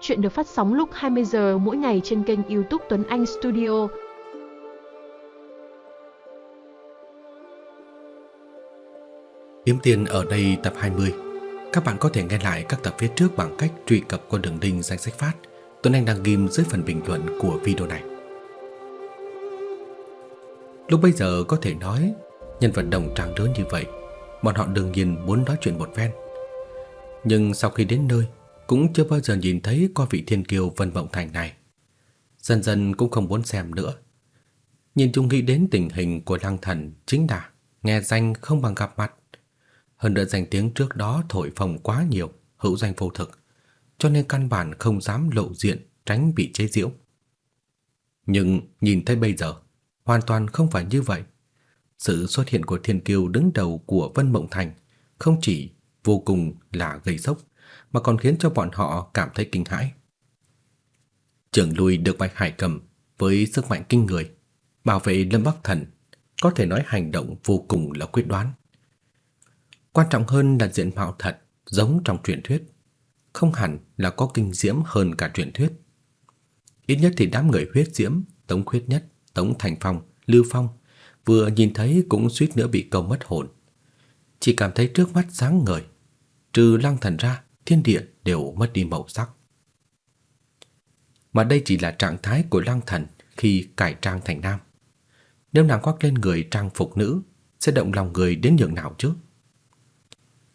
Chuyện được phát sóng lúc 20 giờ mỗi ngày trên kênh YouTube Tuấn Anh Studio. Kiếm tiền ở đây tập 20. Các bạn có thể nghe lại các tập phía trước bằng cách truy cập qua đường link danh sách phát Tuấn Anh đang ghim dưới phần bình luận của video này. Lúc bây giờ có thể nói nhân vật đồng trang lớn như vậy, bọn họ đương nhiên muốn nói chuyện một phen. Nhưng sau khi đến nơi, cũng chưa bao giờ nhìn thấy qua vị thiên kiều Vân Vọng Thành này. Dần dần cũng không muốn xem nữa. Nhìn chung nghĩ đến tình hình của Lăng Thần chính là nghe danh không bằng gặp mặt. Hơn nữa danh tiếng trước đó thổi phồng quá nhiều, hữu danh vô thực, cho nên căn bản không dám lộ diện tránh bị chế giễu. Nhưng nhìn thấy bây giờ, hoàn toàn không phải như vậy. Sự xuất hiện của Thiên kiều đứng đầu của Vân Mộng Thành không chỉ vô cùng là gây sốc, mà còn khiến cho bọn họ cảm thấy kinh hãi. Trưởng lui được Bạch Hải cầm với sức mạnh kinh người, bảo vệ Lâm Bắc Thần, có thể nói hành động vô cùng là quyết đoán. Quan trọng hơn là diện mạo thật, giống trong truyền thuyết, không hẳn là có kinh diễm hơn cả truyền thuyết. Ít nhất thì đám người huyết diễm, Tống Khuyết Nhất, Tống Thành Phong, Lưu Phong vừa nhìn thấy cũng suýt nữa bị câu mất hồn. Chỉ cảm thấy trước mắt sáng ngời, trừ Lăng Thần ra, thiên địa đều mất đi màu sắc. Mà đây chỉ là trạng thái của Lăng Thần khi cải trang thành nam. Nếu nàng khoác lên người trang phục nữ, sẽ động lòng người đến nhường nào chứ?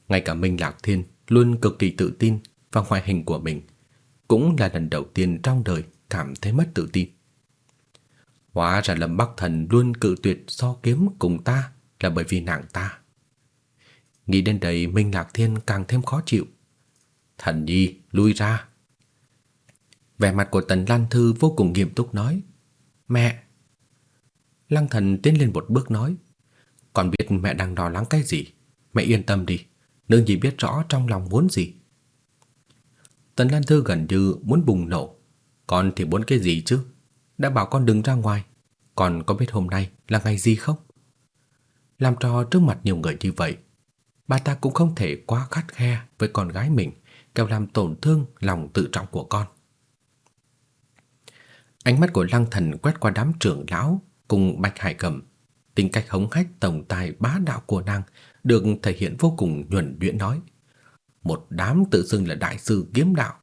Ngay cả Minh Lạc Thiên luôn cực kỳ tự tin vào ngoại hình của mình, cũng là lần đầu tiên trong đời cảm thấy mất tự tin. Hóa ra Lâm Bắc Thần luôn cự tuyệt so kiếm cùng ta là bởi vì nàng ta. Nghĩ đến đây Minh Lạc Thiên càng thêm khó chịu. Thần nhi, lui ra. Vẻ mặt của Tần Lan Thư vô cùng nghiêm túc nói. Mẹ! Lăng thần tiến lên một bước nói. Còn biết mẹ đang lo lắng cái gì? Mẹ yên tâm đi. Nương nhi biết rõ trong lòng muốn gì. Tần Lan Thư gần như muốn bùng nổ. Con thì muốn cái gì chứ? Đã bảo con đừng ra ngoài. còn có biết hôm nay là ngày gì không? Làm trò trước mặt nhiều người như vậy, bà ta cũng không thể quá khắt khe với con gái mình, kẻo làm tổn thương lòng tự trọng của con. Ánh mắt của Lăng Thần quét qua đám trưởng lão cùng Bạch Hải Cầm, tính cách hống hách tổng tài bá đạo của nàng được thể hiện vô cùng nhuần nhuyễn nói. Một đám tự xưng là đại sư kiếm đạo,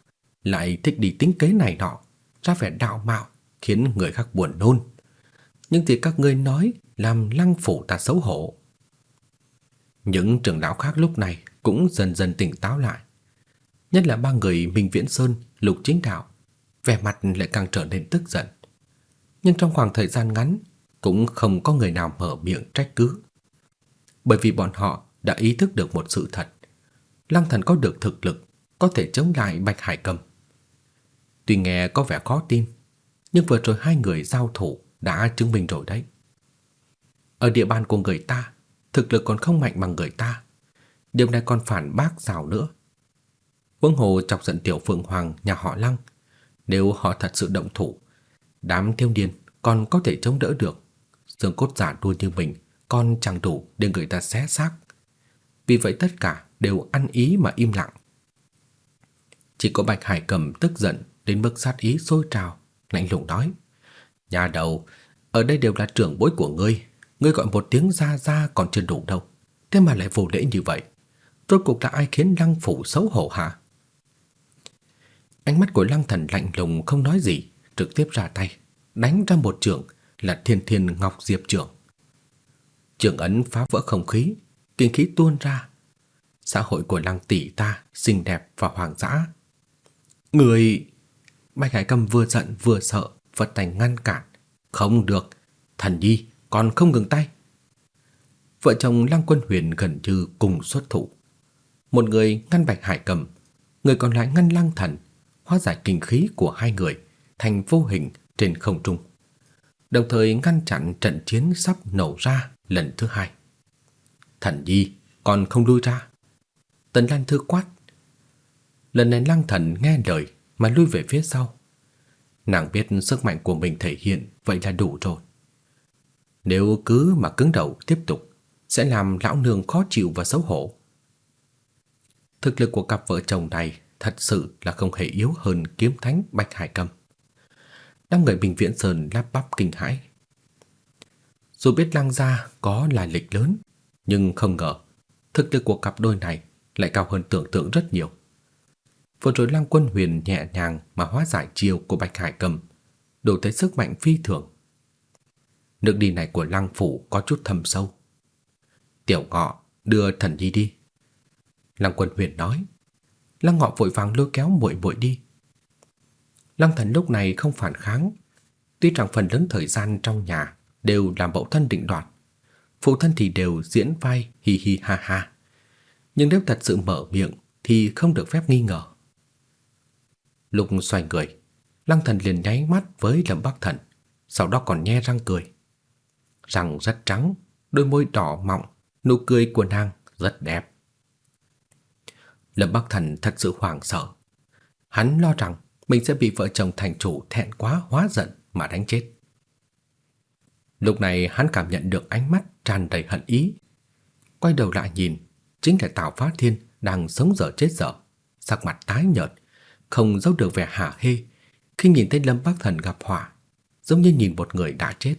lại thích đi tính kế này nọ, ra vẻ đạo mạo, khiến người khác buồn nôn. Nhưng thì các ngươi nói làm lăng phủ ta xấu hổ. Những trưởng lão khác lúc này cũng dần dần tỉnh táo lại. Nhất là ba người Minh Viễn Sơn, Lục Chính Đạo, vẻ mặt lại càng trở nên tức giận. Nhưng trong khoảng thời gian ngắn cũng không có người nào mở miệng trách cứ. Bởi vì bọn họ đã ý thức được một sự thật. Lăng thần có được thực lực, có thể chống lại Bạch Hải Cầm. Tuy nghe có vẻ khó tin, nhưng vừa rồi hai người giao thủ đã chứng minh rồi đấy. Ở địa bàn của người ta, thực lực còn không mạnh bằng người ta. Điều này còn phản bác rào nữa. Vương Hồ chọc giận tiểu phượng hoàng nhà họ Lăng. Nếu họ thật sự động thủ, đám thiêu Điền còn có thể chống đỡ được. Xương cốt giả đua như mình còn chẳng đủ để người ta xé xác. Vì vậy tất cả đều ăn ý mà im lặng. Chỉ có Bạch Hải Cầm tức giận đến mức sát ý sôi trào, lạnh lùng nói: "Nhà đầu, ở đây đều là trưởng bối của ngươi, ngươi gọi một tiếng ra ra còn chưa đủ đâu, thế mà lại vô lễ như vậy. Rốt cuộc là ai khiến Lăng phủ xấu hổ hả?" Ánh mắt của Lăng Thần lạnh lùng không nói gì, trực tiếp ra tay, đánh ra một trường là Thiên Thiên Ngọc Diệp trưởng. Trường ấn phá vỡ không khí, kinh khí tuôn ra. Xã hội của Lăng tỷ ta xinh đẹp và hoang dã. Người Bạch Hải Cầm vừa giận vừa sợ, vật tay ngăn cản. Không được, thần nhi còn không ngừng tay. Vợ chồng Lăng Quân Huyền gần như cùng xuất thủ. Một người ngăn Bạch Hải Cầm, người còn lại ngăn Lăng Thần, hóa giải kinh khí của hai người thành vô hình trên không trung. Đồng thời ngăn chặn trận chiến sắp nổ ra lần thứ hai. Thần nhi còn không lui ra. Tần Lan Thư quát. Lần này Lăng Thần nghe lời mà lui về phía sau. Nàng biết sức mạnh của mình thể hiện vậy là đủ rồi. Nếu cứ mà cứng đầu tiếp tục, sẽ làm lão nương khó chịu và xấu hổ. Thực lực của cặp vợ chồng này thật sự là không hề yếu hơn kiếm thánh Bạch Hải Cầm. Năm người Bình Viễn Sơn lắp bắp kinh hãi. Dù biết Lăng gia có lai lịch lớn, nhưng không ngờ thực lực của cặp đôi này lại cao hơn tưởng tượng rất nhiều. Vừa rồi Lăng Quân Huyền nhẹ nhàng mà hóa giải chiêu của Bạch Hải Cầm, đủ thấy sức mạnh phi thường. Nước đi này của Lăng phủ có chút thâm sâu. Tiểu Ngọ đưa thần nhi đi. Lăng Quân Huyền nói. Lăng Ngọ vội vàng lôi kéo muội muội đi. Lăng Thần lúc này không phản kháng, tuy rằng phần lớn thời gian trong nhà đều làm mẫu thân định đoạt, phụ thân thì đều diễn vai hi hi ha ha. Nhưng nếu thật sự mở miệng thì không được phép nghi ngờ. Lục xoay người, Lăng Thần liền nháy mắt với Lâm Bắc Thần, sau đó còn nhe răng cười. Răng rất trắng, đôi môi đỏ mọng, nụ cười của nàng rất đẹp. Lâm Bắc Thần thật sự hoảng sợ. Hắn lo rằng mình sẽ bị vợ chồng thành chủ thẹn quá hóa giận mà đánh chết. Lúc này hắn cảm nhận được ánh mắt tràn đầy hận ý. Quay đầu lại nhìn, chính là Tào Phát Thiên đang sống dở chết dở, sắc mặt tái nhợt, không giấu được vẻ hả hê khi nhìn thấy Lâm Bắc Thần gặp họa, giống như nhìn một người đã chết.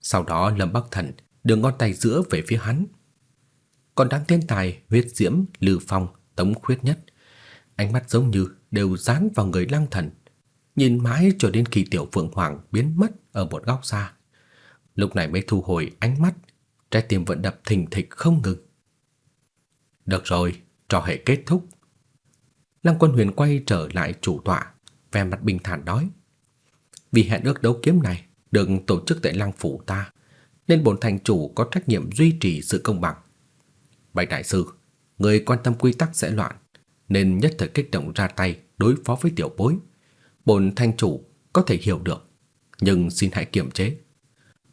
Sau đó Lâm Bắc Thần đưa ngón tay giữa về phía hắn. Còn đám thiên tài huyết diễm, lư phong, tống khuyết nhất, ánh mắt giống như đều dán vào người lăng thần, nhìn mãi cho đến khi tiểu phượng hoàng biến mất ở một góc xa. Lúc này mới thu hồi ánh mắt, trái tim vẫn đập thình thịch không ngừng. Được rồi, trò hệ kết thúc. Lăng Quân Huyền quay trở lại chủ tọa, vẻ mặt bình thản nói: "Vì hẹn ước đấu kiếm này được tổ chức tại Lăng phủ ta, nên bổn thành chủ có trách nhiệm duy trì sự công bằng. Bạch đại sư, người quan tâm quy tắc sẽ loạn, nên nhất thời kích động ra tay đối phó với tiểu bối. Bổn thanh chủ có thể hiểu được, nhưng xin hãy kiềm chế.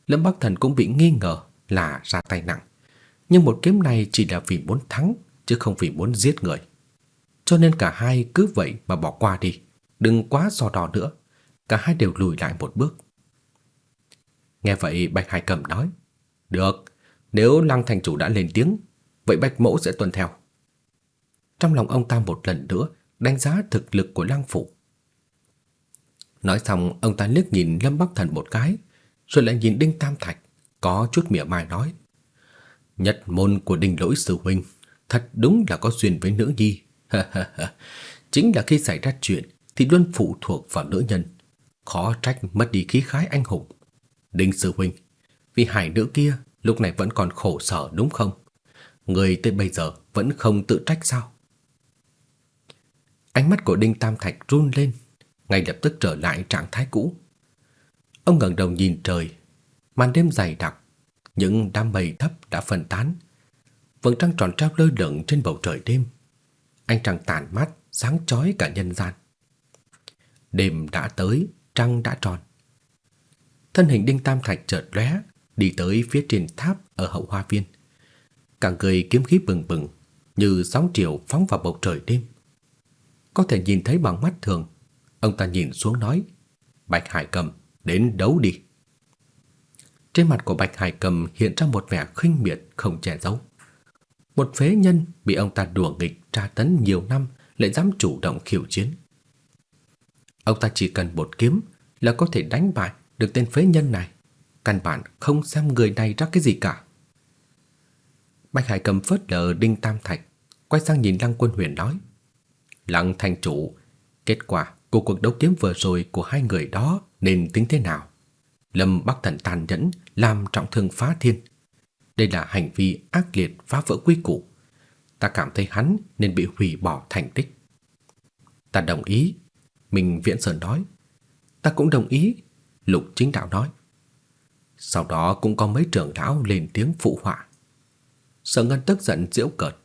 Lâm Bắc Thần cũng bị nghi ngờ là ra tay nặng, nhưng một kiếm này chỉ là vì muốn thắng chứ không vì muốn giết người. Cho nên cả hai cứ vậy mà bỏ qua đi, đừng quá so đo nữa. Cả hai đều lùi lại một bước. Nghe vậy Bạch Hải Cầm nói, "Được, nếu Lăng thành chủ đã lên tiếng, vậy Bạch mẫu sẽ tuân theo." Trong lòng ông ta một lần nữa đánh giá thực lực của Lăng phủ. Nói xong, ông ta liếc nhìn Lâm Bắc Thần một cái, rồi lại nhìn Đinh Tam Thạch, có chút mỉa mai nói: "Nhất môn của Đinh Lỗi sư huynh, thật đúng là có duyên với nữ nhi." Chính là khi xảy ra chuyện thì luôn phụ thuộc vào nữ nhân, khó trách mất đi khí khái anh hùng. Đinh sư huynh, vì hải nữ kia lúc này vẫn còn khổ sở đúng không? Người tới bây giờ vẫn không tự trách sao? Ánh mắt của Đinh Tam Thạch run lên, ngay lập tức trở lại trạng thái cũ. Ông ngẩng đầu nhìn trời, màn đêm dày đặc, những đám mây thấp đã phân tán. Vầng trăng tròn treo lơ lửng trên bầu trời đêm. Ánh trăng tàn mát, sáng chói cả nhân gian. Đêm đã tới, trăng đã tròn. Thân hình Đinh Tam Thạch chợt lóe, đi tới phía trên tháp ở hậu hoa viên. Cả người kiếm khí bừng bừng, như sóng triều phóng vào bầu trời đêm. Có thể nhìn thấy bằng mắt thường, ông ta nhìn xuống nói: "Bạch Hải Cầm, đến đấu đi." Trên mặt của Bạch Hải Cầm hiện ra một vẻ khinh miệt không che giấu. Một phế nhân bị ông ta đùa nghịch tra tấn nhiều năm lại dám chủ động khiêu chiến. Ông ta chỉ cần một kiếm là có thể đánh bại được tên phế nhân này, căn bản không xem người này ra cái gì cả. Bạch Hải cầm phớt lờ Đinh Tam Thạch, quay sang nhìn Lăng Quân Huyền nói: "Lăng thành chủ, kết quả của cuộc đấu kiếm vừa rồi của hai người đó nên tính thế nào?" Lâm Bắc Thần tàn nhẫn làm trọng thương phá thiên. Đây là hành vi ác liệt phá vỡ quy củ. Ta cảm thấy hắn nên bị hủy bỏ thành tích. Ta đồng ý, Minh Viễn Sơn nói. Ta cũng đồng ý, Lục Chính Đạo nói. Sau đó cũng có mấy trưởng lão lên tiếng phụ họa. Sở Ngân tức giận giễu cợt.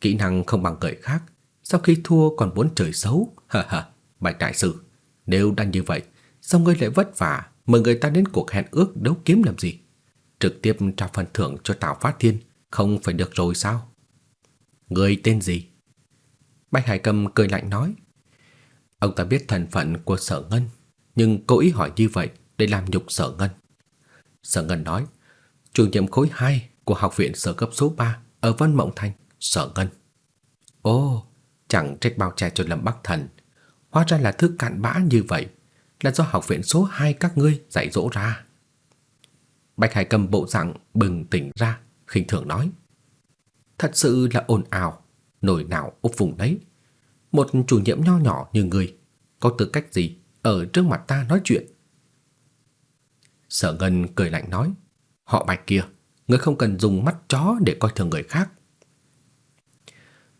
Kỹ năng không bằng người khác, sau khi thua còn muốn trời xấu. Ha ha, Bạch đại sư, nếu đang như vậy, sao ngươi lại vất vả mời người ta đến cuộc hẹn ước đấu kiếm làm gì? Trực tiếp trao phần thưởng cho Tào Phát Thiên không phải được rồi sao? Người tên gì? Bạch Hải Cầm cười lạnh nói. Ông ta biết thân phận của Sở Ngân, nhưng cố ý hỏi như vậy để làm nhục Sở Ngân. Sở Ngân nói, chủ nhiệm khối 2 của học viện sở cấp số 3 ở Vân Mộng Thành, Sở Ngân. Ồ, Chẳng trách bao che cho Lâm Bắc Thần. Hóa ra là thứ cặn bã như vậy Là do học viện số 2 các ngươi dạy dỗ ra. Bạch Hải cầm bộ dạng bừng tỉnh ra khinh thường nói. Thật sự là ồn ào Nổi nào úp vùng đấy. Một chủ nhiệm nho nhỏ như ngươi Có tư cách gì ở trước mặt ta nói chuyện? Sở Ngân cười lạnh nói. Họ bạch kia người không cần dùng mắt chó để coi thường người khác.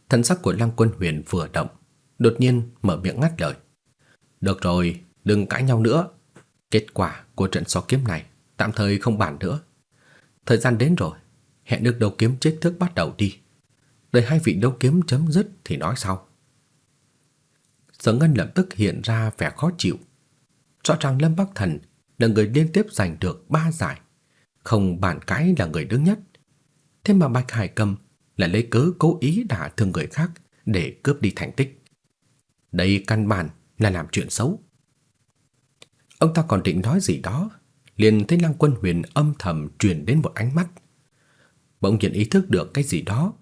Thân sắc của Lăng Quân Huyền vừa động Đột nhiên mở miệng ngắt lời. Được rồi, đừng cãi nhau nữa. Kết quả của trận so kiếm này Tạm thời không bàn nữa. Thời gian đến rồi Hẹn được đấu kiếm chính thức bắt đầu đi. Đợi hai vị đấu kiếm chấm dứt thì nói sau. Sở Ngân lập tức hiện ra vẻ khó chịu. Rõ ràng Lâm Bắc Thần là người liên tiếp giành được ba giải. Không bàn cãi là người đứng nhất Thế mà Bạch Hải Cầm là lấy cớ cố ý đả thương người khác để cướp đi thành tích. Đây căn bản là làm chuyện xấu. Ông ta còn định nói gì đó, liền thấy Lăng Quân Huyền âm thầm truyền đến một ánh mắt. Bỗng nhiên ý thức được cái gì đó,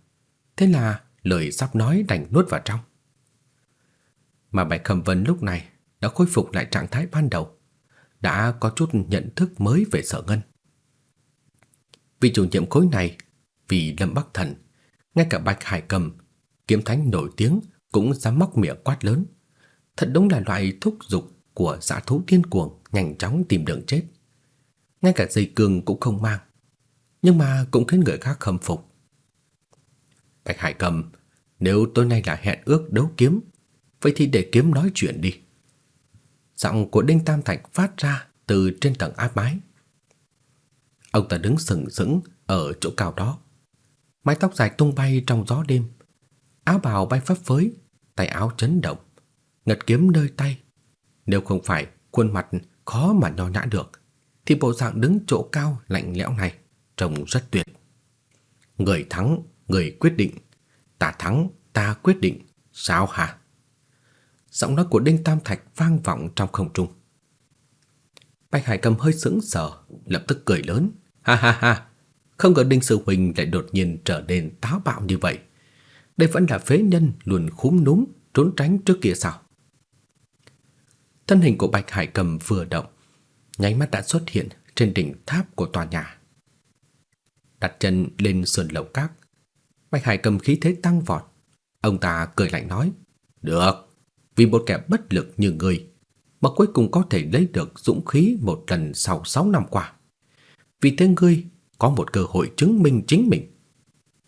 thế là lời sắp nói đành nuốt vào trong. Mà Bạch cầm Vân lúc này đã khôi phục lại trạng thái ban đầu, đã có chút nhận thức mới về Sở Ngân. Vị chủ nhiệm khối này, vì Lâm Bắc Thần ngay cả Bạch Hải Cầm, kiếm thánh nổi tiếng cũng dám móc miệng quát lớn. Thật đúng là loại thúc dục của dã thú điên cuồng nhanh chóng tìm đường chết. Ngay cả dây cương cũng không mang, nhưng mà cũng khiến người khác khâm phục. Bạch Hải Cầm, nếu tối nay là hẹn ước đấu kiếm, vậy thì để kiếm nói chuyện đi. Giọng của Đinh Tam Thạch phát ra từ trên tầng áp mái. Ông ta đứng sừng sững ở chỗ cao đó, mái tóc dài tung bay trong gió đêm, áo bào bay phấp phới, tay áo chấn động, ngật kiếm nơi tay. Nếu không phải khuôn mặt khó mà nho nhã được, thì bộ dạng đứng chỗ cao lạnh lẽo này trông rất tuyệt. Người thắng, người quyết định, ta thắng, ta quyết định, sao hả? Giọng nói của Đinh Tam Thạch vang vọng trong không trung. Bạch Hải Cầm hơi sững sờ, lập tức cười lớn, ha ha ha, không ngờ Đinh Sư Huynh lại đột nhiên trở nên táo bạo như vậy. Đây vẫn là phế nhân luôn khúm núm, trốn tránh trước kia sao? Thân hình của Bạch Hải Cầm vừa động, nháy mắt đã xuất hiện trên đỉnh tháp của tòa nhà. Đặt chân lên sườn lầu các, Bạch Hải Cầm khí thế tăng vọt. Ông ta cười lạnh nói, Được, vì một kẻ bất lực như người, mà cuối cùng có thể lấy được dũng khí một lần sau 6 năm qua. Vì thế ngươi có một cơ hội chứng minh chính mình.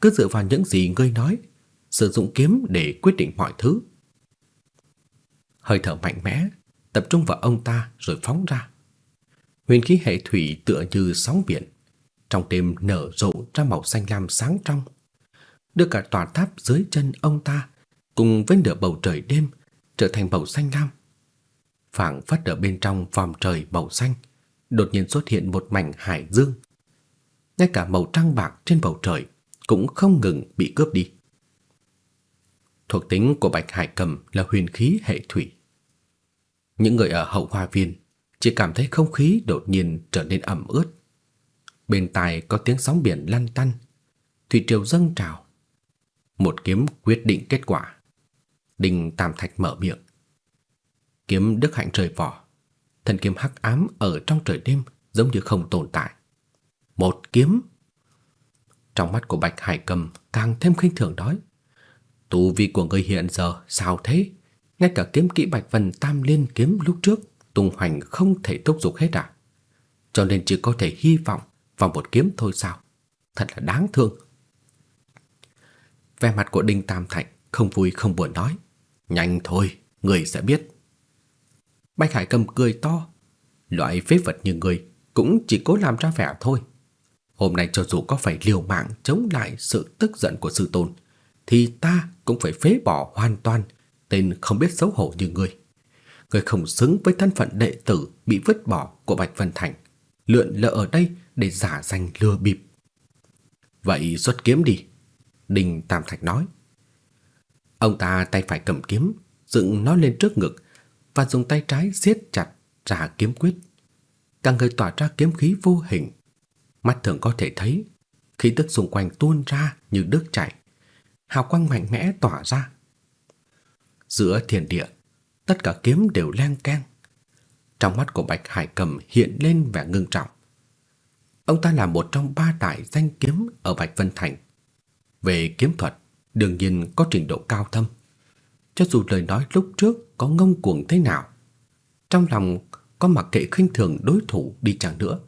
Cứ dựa vào những gì ngươi nói, sử dụng kiếm để quyết định mọi thứ. Hơi thở mạnh mẽ, tập trung vào ông ta rồi phóng ra. Huyền khí hệ thủy tựa như sóng biển, trong đêm nở rộ ra màu xanh lam sáng trong. Đưa cả tòa tháp dưới chân ông ta cùng với nửa bầu trời đêm trở thành màu xanh lam. Phảng phất ở bên trong vòm trời màu xanh, đột nhiên xuất hiện một mảnh hải dương ngay cả màu trăng bạc trên bầu trời cũng không ngừng bị cướp đi. Thuộc tính của Bạch Hải Cầm là huyền khí hệ thủy. Những người ở hậu hoa viên chỉ cảm thấy không khí đột nhiên trở nên ẩm ướt. Bên tai có tiếng sóng biển lăn tăn, thủy triều dâng trào. Một kiếm quyết định kết quả. Đinh Tam Thạch mở miệng. Kiếm Đức Hạnh rời vỏ, thần kiếm hắc ám ở trong trời đêm giống như không tồn tại. Một kiếm. Trong mắt của Bạch Hải Cầm càng thêm khinh thường nói. Tu vi của người hiện giờ sao thế? Ngay cả kiếm kỹ Bạch Vân Tam Liên kiếm lúc trước tung hoành không thể thúc giục hết à? Cho nên chỉ có thể hy vọng vào một kiếm thôi sao? Thật là đáng thương. Vẻ mặt của Đinh Tam Thạch không vui không buồn nói. Nhanh thôi, người sẽ biết. Bạch Hải Cầm cười to. Loại phế vật như người cũng chỉ cố làm ra vẻ thôi. Hôm nay cho dù có phải liều mạng chống lại sự tức giận của sư tôn, thì ta cũng phải phế bỏ hoàn toàn tên không biết xấu hổ như ngươi. Ngươi không xứng với thân phận đệ tử bị vứt bỏ của Bạch Vân Thành, lượn lờ ở đây để giả danh lừa bịp. Vậy xuất kiếm đi, Đinh Tam Thạch nói. Ông ta tay phải cầm kiếm, dựng nó lên trước ngực và dùng tay trái siết chặt ra kiếm quyết. Cả người tỏa ra kiếm khí vô hình Mắt thường có thể thấy khí tức xung quanh tuôn ra như nước chảy, hào quang mạnh mẽ tỏa ra. giữa thiên địa, tất cả kiếm đều leng keng. Trong mắt của Bạch Hải Cầm hiện lên vẻ ngưng trọng. Ông ta là một trong ba đại danh kiếm ở Bạch Vân Thành. Về kiếm thuật, đương nhiên có trình độ cao thâm. Cho dù lời nói lúc trước có ngông cuồng thế nào, trong lòng có mặc kệ khinh thường đối thủ đi chăng nữa,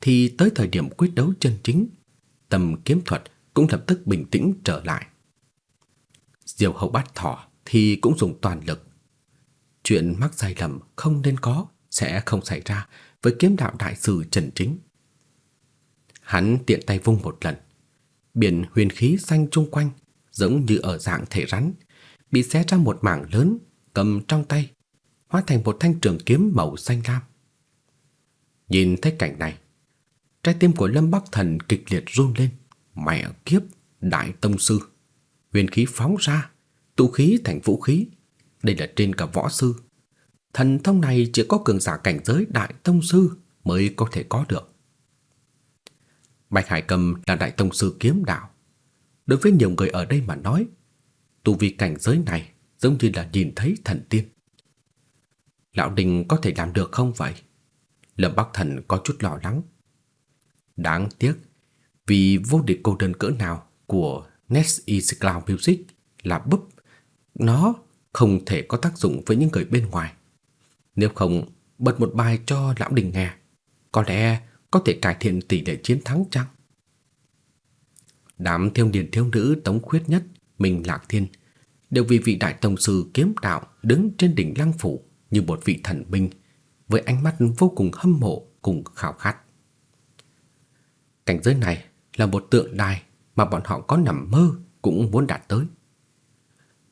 thì tới thời điểm quyết đấu chân chính, tầm kiếm thuật cũng lập tức bình tĩnh trở lại. Diều hậu bát thỏ thì cũng dùng toàn lực. Chuyện mắc sai lầm không nên có sẽ không xảy ra với kiếm đạo đại sư Trần Chính. Hắn tiện tay vung một lần, biển huyền khí xanh chung quanh giống như ở dạng thể rắn, bị xé ra một mảng lớn, cầm trong tay, hóa thành một thanh trường kiếm màu xanh lam. Nhìn thấy cảnh này, trái tim của Lâm Bắc Thần kịch liệt run lên, mẹ kiếp, đại tông sư, huyền khí phóng ra, tụ khí thành vũ khí, đây là trên cả võ sư. Thần thông này chỉ có cường giả cảnh giới đại tông sư mới có thể có được. Bạch Hải Cầm là đại tông sư kiếm đạo. Đối với nhiều người ở đây mà nói, tu vi cảnh giới này giống như là nhìn thấy thần tiên. Lão Đình có thể làm được không vậy? Lâm Bắc Thần có chút lo lắng. Đáng tiếc, vì vô địch cô đơn cỡ nào của Next is Cloud Music là búp, nó không thể có tác dụng với những người bên ngoài. Nếu không, bật một bài cho Lão Đình nghe, có lẽ có thể cải thiện tỷ lệ chiến thắng chăng? Đám thiếu niên thiếu nữ tống khuyết nhất, mình Lạc Thiên, đều vì vị đại tông sư kiếm đạo đứng trên đỉnh lăng phủ như một vị thần minh, với ánh mắt vô cùng hâm mộ cùng khao khát. Cảnh giới này là một tượng đài mà bọn họ có nằm mơ cũng muốn đạt tới.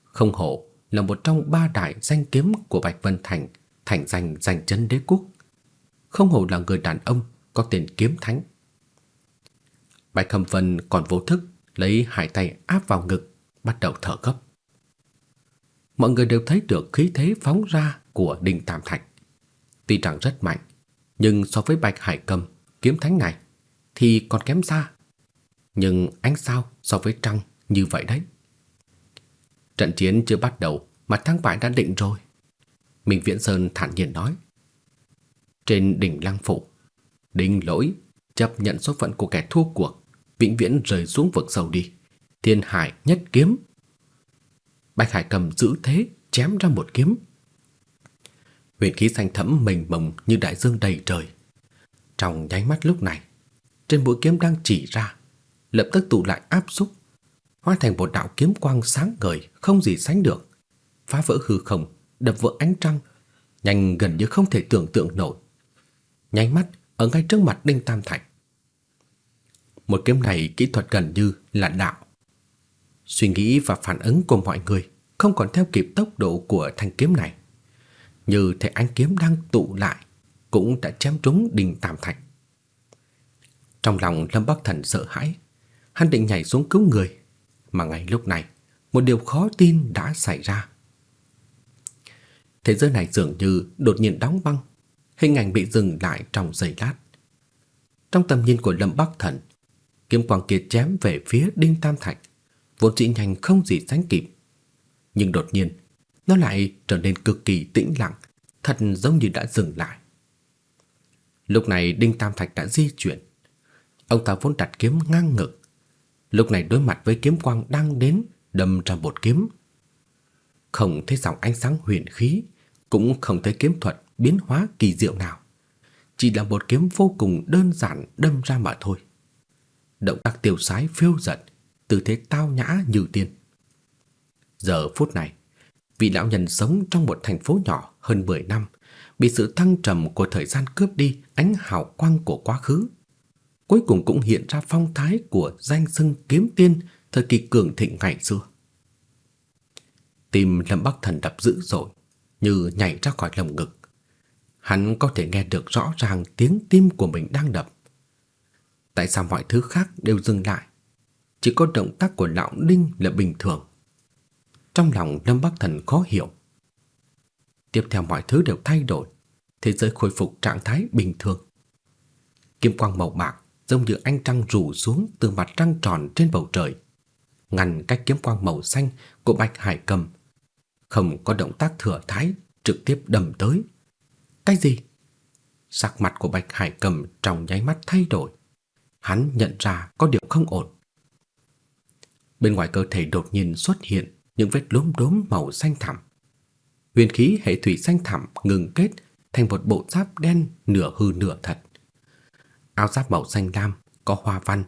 Không hổ là một trong ba đại danh kiếm của Bạch Vân Thành, thành danh danh chân đế quốc. Không hổ là người đàn ông có tên kiếm thánh. Bạch Khâm Vân còn vô thức lấy hai tay áp vào ngực, bắt đầu thở gấp. Mọi người đều thấy được khí thế phóng ra của Đinh Tam Thạch. Tuy rằng rất mạnh, nhưng so với Bạch Hải Cầm, kiếm thánh này thì còn kém xa. Nhưng ánh sao so với trăng như vậy đấy. Trận chiến chưa bắt đầu mà thắng bại đã định rồi. Minh Viễn Sơn thản nhiên nói. Trên đỉnh lăng phủ, đinh lỗi chấp nhận số phận của kẻ thua cuộc, vĩnh viễn rời xuống vực sâu đi. Thiên hải nhất kiếm. Bạch Hải cầm giữ thế, chém ra một kiếm. Huyền khí xanh thẫm mênh mông như đại dương đầy trời. Trong nháy mắt lúc này, trên mũi kiếm đang chỉ ra, lập tức tụ lại áp xúc, hóa thành một đạo kiếm quang sáng ngời không gì sánh được, phá vỡ hư không, đập vỡ ánh trăng, nhanh gần như không thể tưởng tượng nổi. Nháy mắt ở ngay trước mặt Đinh Tam Thạch. Một kiếm này kỹ thuật gần như là đạo. Suy nghĩ và phản ứng của mọi người không còn theo kịp tốc độ của thanh kiếm này. Như thể ánh kiếm đang tụ lại, cũng đã chém trúng Đinh Tam Thạch. Trong lòng Lâm Bắc Thần sợ hãi, hắn định nhảy xuống cứu người, mà ngay lúc này, một điều khó tin đã xảy ra. Thế giới này dường như đột nhiên đóng băng, hình ảnh bị dừng lại trong giây lát. Trong tầm nhìn của Lâm Bắc Thần, kiếm quang kia chém về phía Đinh Tam Thạch, vốn dĩ nhanh không gì sánh kịp. Nhưng đột nhiên, nó lại trở nên cực kỳ tĩnh lặng, thật giống như đã dừng lại. Lúc này Đinh Tam Thạch đã di chuyển. Ông ta vốn đặt kiếm ngang ngực, lúc này đối mặt với kiếm quang đang đến, đâm ra một kiếm. Không thấy dòng ánh sáng huyền khí, cũng không thấy kiếm thuật biến hóa kỳ diệu nào. Chỉ là một kiếm vô cùng đơn giản đâm ra mà thôi. Động tác tiêu sái phiêu dật, tư thế tao nhã như tiên. Giờ phút này, vị lão nhân sống trong một thành phố nhỏ hơn 10 năm, bị sự thăng trầm của thời gian cướp đi ánh hào quang của quá khứ. Cuối cùng cũng hiện ra phong thái của danh xưng kiếm tiên thời kỳ cường thịnh ngày xưa. Tim Lâm Bắc Thần đập dữ dội, như nhảy ra khỏi lồng ngực. Hắn có thể nghe được rõ ràng tiếng tim của mình đang đập. Tại sao mọi thứ khác đều dừng lại? Chỉ có động tác của lão Đinh là bình thường. Trong lòng Lâm Bắc Thần khó hiểu. Tiếp theo mọi thứ đều thay đổi, thế giới khôi phục trạng thái bình thường. Kim quang màu bạc giống như ánh trăng rủ xuống từ mặt trăng tròn trên bầu trời, ngăn cách kiếm quang màu xanh của Bạch Hải Cầm không có động tác thừa thái, trực tiếp đâm tới. Cái gì? Sắc mặt của Bạch Hải Cầm trong nháy mắt thay đổi. Hắn nhận ra có điều không ổn. Bên ngoài cơ thể đột nhiên xuất hiện những vết lốm đốm màu xanh thẳm. Huyền khí hệ thủy xanh thẳm ngừng kết thành một bộ giáp đen nửa hư nửa thật. Áo giáp màu xanh lam có hoa văn,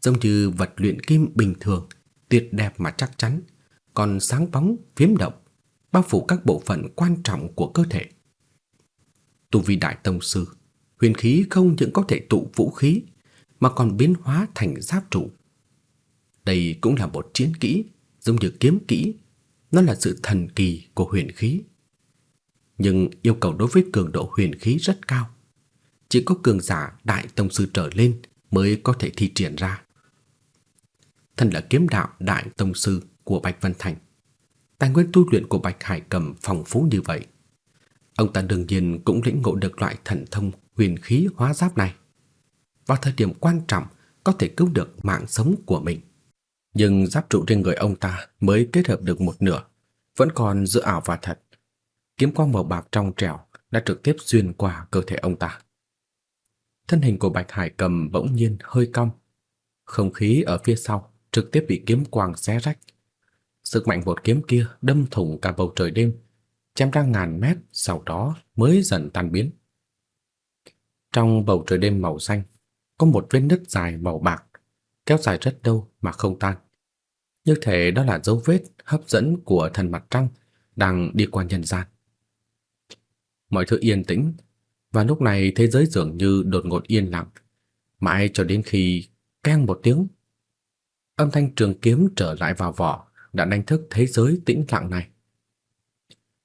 giống như vật luyện kim bình thường, tuyệt đẹp mà chắc chắn, còn sáng bóng, phiếm động, bao phủ các bộ phận quan trọng của cơ thể. Tu vi đại tông sư, huyền khí không những có thể tụ vũ khí mà còn biến hóa thành giáp trụ. Đây cũng là một chiến kỹ, giống như kiếm kỹ, nó là sự thần kỳ của huyền khí. Nhưng yêu cầu đối với cường độ huyền khí rất cao. Chỉ có cường giả đại tông sư trở lên mới có thể thi triển ra. Thân là kiếm đạo đại tông sư của Bạch Vân Thành. Tài nguyên tu luyện của Bạch Hải Cầm phong phú như vậy. Ông ta đương nhiên cũng lĩnh ngộ được loại thần thông huyền khí hóa giáp này. Vào thời điểm quan trọng có thể cứu được mạng sống của mình. Nhưng giáp trụ trên người ông ta mới kết hợp được một nửa, vẫn còn giữa ảo và thật. Kiếm quang màu bạc trong trẻo đã trực tiếp xuyên qua cơ thể ông ta. Thân hình của Bạch Hải Cầm bỗng nhiên hơi cong, không khí ở phía sau trực tiếp bị kiếm quang xé rách. Sức mạnh một kiếm kia đâm thủng cả bầu trời đêm, chém ra ngàn mét, sau đó mới dần tan biến. Trong bầu trời đêm màu xanh, có một vết nứt dài màu bạc, kéo dài rất lâu mà không tan. Như thể đó là dấu vết hấp dẫn của thần mặt trăng đang đi qua nhân gian. Mọi thứ yên tĩnh, và lúc này thế giới dường như đột ngột yên lặng, mãi cho đến khi keng một tiếng, âm thanh trường kiếm trở lại vào vỏ, đã đánh thức thế giới tĩnh lặng này.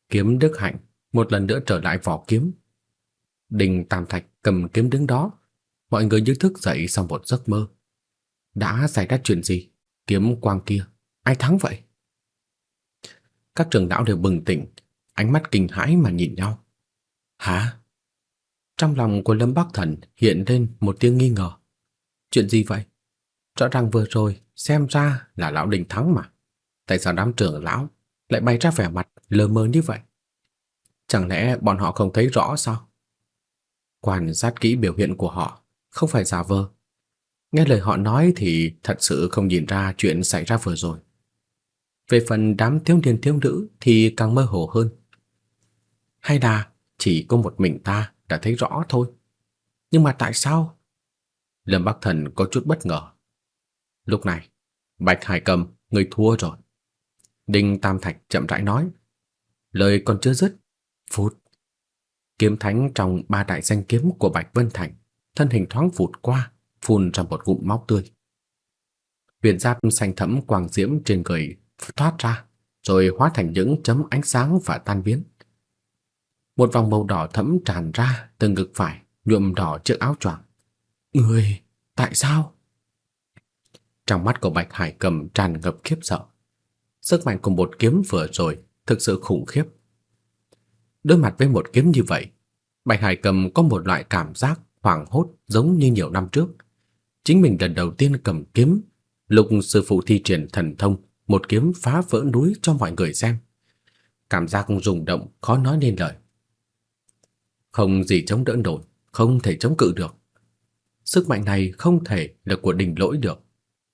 Kiếm Đức Hạnh một lần nữa trở lại vỏ kiếm. Đình Tam Thạch cầm kiếm đứng đó, mọi người như thức dậy sau một giấc mơ. Đã xảy ra chuyện gì? Kiếm quang kia, ai thắng vậy? Các trưởng lão đều bừng tỉnh, ánh mắt kinh hãi mà nhìn nhau. Hả? Trong lòng của Lâm Bắc Thần hiện lên một tiếng nghi ngờ. Chuyện gì vậy? Rõ ràng vừa rồi xem ra là lão Đình thắng mà. Tại sao đám trưởng lão lại bày ra vẻ mặt lờ mờ như vậy? Chẳng lẽ bọn họ không thấy rõ sao? Quan sát kỹ biểu hiện của họ, không phải giả vờ. Nghe lời họ nói thì thật sự không nhìn ra chuyện xảy ra vừa rồi. Về phần đám thiếu niên thiếu nữ thì càng mơ hồ hơn. Hay là chỉ có một mình ta đã thấy rõ thôi. Nhưng mà tại sao? Lâm Bắc Thần có chút bất ngờ. Lúc này, Bạch Hải Cầm, người thua rồi. Đinh Tam Thạch chậm rãi nói. Lời còn chưa dứt. Phút. Kiếm thánh trong ba đại danh kiếm của Bạch Vân Thành, thân hình thoáng vụt qua, phun ra một ngụm máu tươi. Huyền giáp xanh thẫm quang diễm trên người thoát ra, rồi hóa thành những chấm ánh sáng và tan biến. Một vòng màu đỏ thẫm tràn ra từ ngực phải, nhuộm đỏ chiếc áo choàng. Người, tại sao? Trong mắt của Bạch Hải Cầm tràn ngập khiếp sợ. Sức mạnh của một kiếm vừa rồi thực sự khủng khiếp. Đối mặt với một kiếm như vậy, Bạch Hải Cầm có một loại cảm giác hoảng hốt giống như nhiều năm trước. Chính mình lần đầu tiên cầm kiếm, lục sư phụ thi triển thần thông, một kiếm phá vỡ núi cho mọi người xem. Cảm giác rung động khó nói nên lời. Không gì chống đỡ nổi, không thể chống cự được. Sức mạnh này không thể là của đình lỗi được.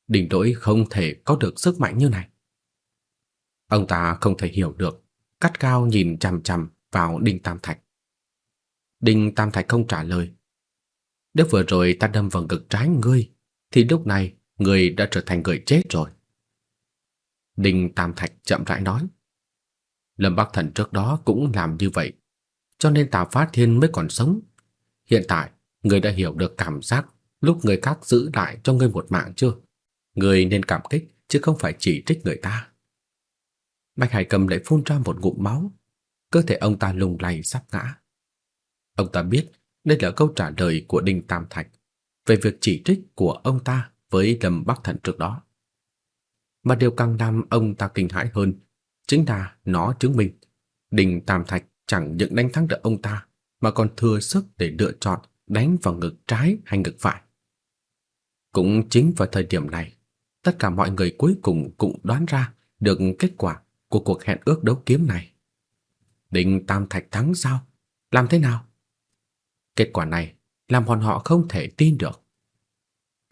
Đình lỗi không thể có được sức mạnh như này. Ông ta không thể hiểu được, cắt cao nhìn chằm chằm vào Đinh Tam Thạch. Đinh Tam Thạch không trả lời. Nếu vừa rồi ta đâm vào ngực trái ngươi, thì lúc này ngươi đã trở thành người chết rồi. Đinh Tam Thạch chậm rãi nói. Lâm Bắc Thần trước đó cũng làm như vậy cho nên Tào Phát Thiên mới còn sống. Hiện tại, người đã hiểu được cảm giác lúc người khác giữ lại cho ngươi một mạng chưa? Người nên cảm kích chứ không phải chỉ trích người ta. Bạch Hải Cầm lại phun ra một ngụm máu, cơ thể ông ta lùng lay sắp ngã. Ông ta biết đây là câu trả lời của Đinh Tam Thạch về việc chỉ trích của ông ta với Lâm Bắc Thần trước đó. Mà điều càng làm ông ta kinh hãi hơn chính là nó chứng minh Đinh Tam Thạch chẳng những đánh thắng được ông ta mà còn thừa sức để lựa chọn đánh vào ngực trái hay ngực phải. Cũng chính vào thời điểm này, tất cả mọi người cuối cùng cũng đoán ra được kết quả của cuộc hẹn ước đấu kiếm này. Đinh Tam Thạch thắng sao? Làm thế nào? Kết quả này làm bọn họ không thể tin được.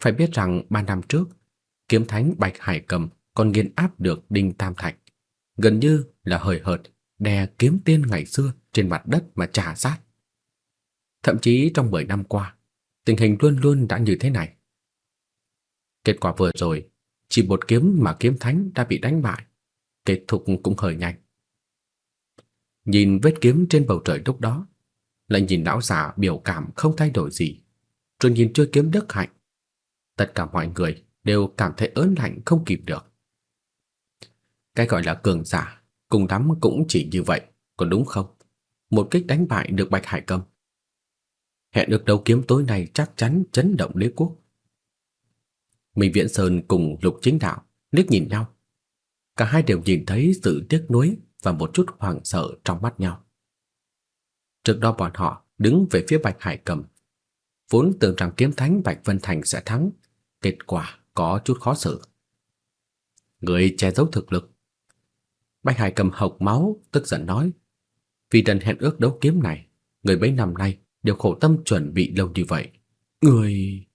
Phải biết rằng ba năm trước, kiếm thánh Bạch Hải Cầm còn nghiền áp được Đinh Tam Thạch, gần như là hời hợt đè kiếm tiên ngày xưa trên mặt đất mà trả sát. Thậm chí trong 10 năm qua, tình hình luôn luôn đã như thế này. Kết quả vừa rồi, chỉ một kiếm mà kiếm thánh đã bị đánh bại, kết thúc cũng hơi nhanh. Nhìn vết kiếm trên bầu trời lúc đó, lại nhìn lão già biểu cảm không thay đổi gì, rồi nhìn chơi kiếm đức hạnh. Tất cả mọi người đều cảm thấy ớn lạnh không kịp được. Cái gọi là cường giả, cùng lắm cũng chỉ như vậy, còn đúng không? Một kích đánh bại được Bạch Hải Cầm. Hẹn được đấu kiếm tối nay chắc chắn chấn động đế quốc. Minh Viễn Sơn cùng Lục Chính Đạo liếc nhìn nhau. Cả hai đều nhìn thấy sự tiếc nuối và một chút hoảng sợ trong mắt nhau. Trước đó bọn họ đứng về phía Bạch Hải Cầm, vốn tưởng rằng kiếm thánh Bạch Vân Thành sẽ thắng, kết quả có chút khó xử. Người che giấu thực lực. Bạch Hải Cầm hộc máu, tức giận nói, vì trận hẹn ước đấu kiếm này, người mấy năm nay đều khổ tâm chuẩn bị lâu như vậy. Người...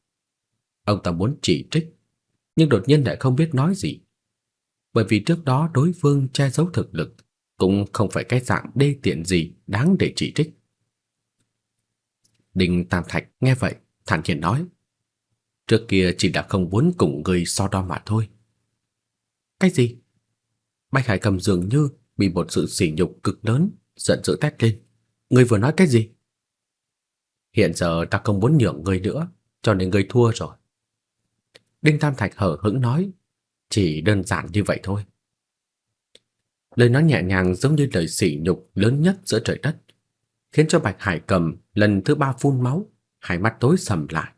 Ông ta muốn chỉ trích, nhưng đột nhiên lại không biết nói gì. Bởi vì trước đó đối phương che giấu thực lực, cũng không phải cái dạng đê tiện gì đáng để chỉ trích. Đinh Tam Thạch nghe vậy, thản nhiên nói: "Trước kia chỉ đã không muốn cùng người so đo mà thôi." "Cái gì?" Bạch Hải Cầm dường như bị một sự sỉ nhục cực lớn, giận dữ tét lên. "Ngươi vừa nói cái gì?" "Hiện giờ ta không muốn nhượng ngươi nữa, cho nên ngươi thua rồi." Đinh Tam Thạch hở hững nói, "Chỉ đơn giản như vậy thôi." Lời nói nhẹ nhàng giống như lời sỉ nhục lớn nhất giữa trời đất, khiến cho Bạch Hải Cầm lần thứ ba phun máu, hai mắt tối sầm lại,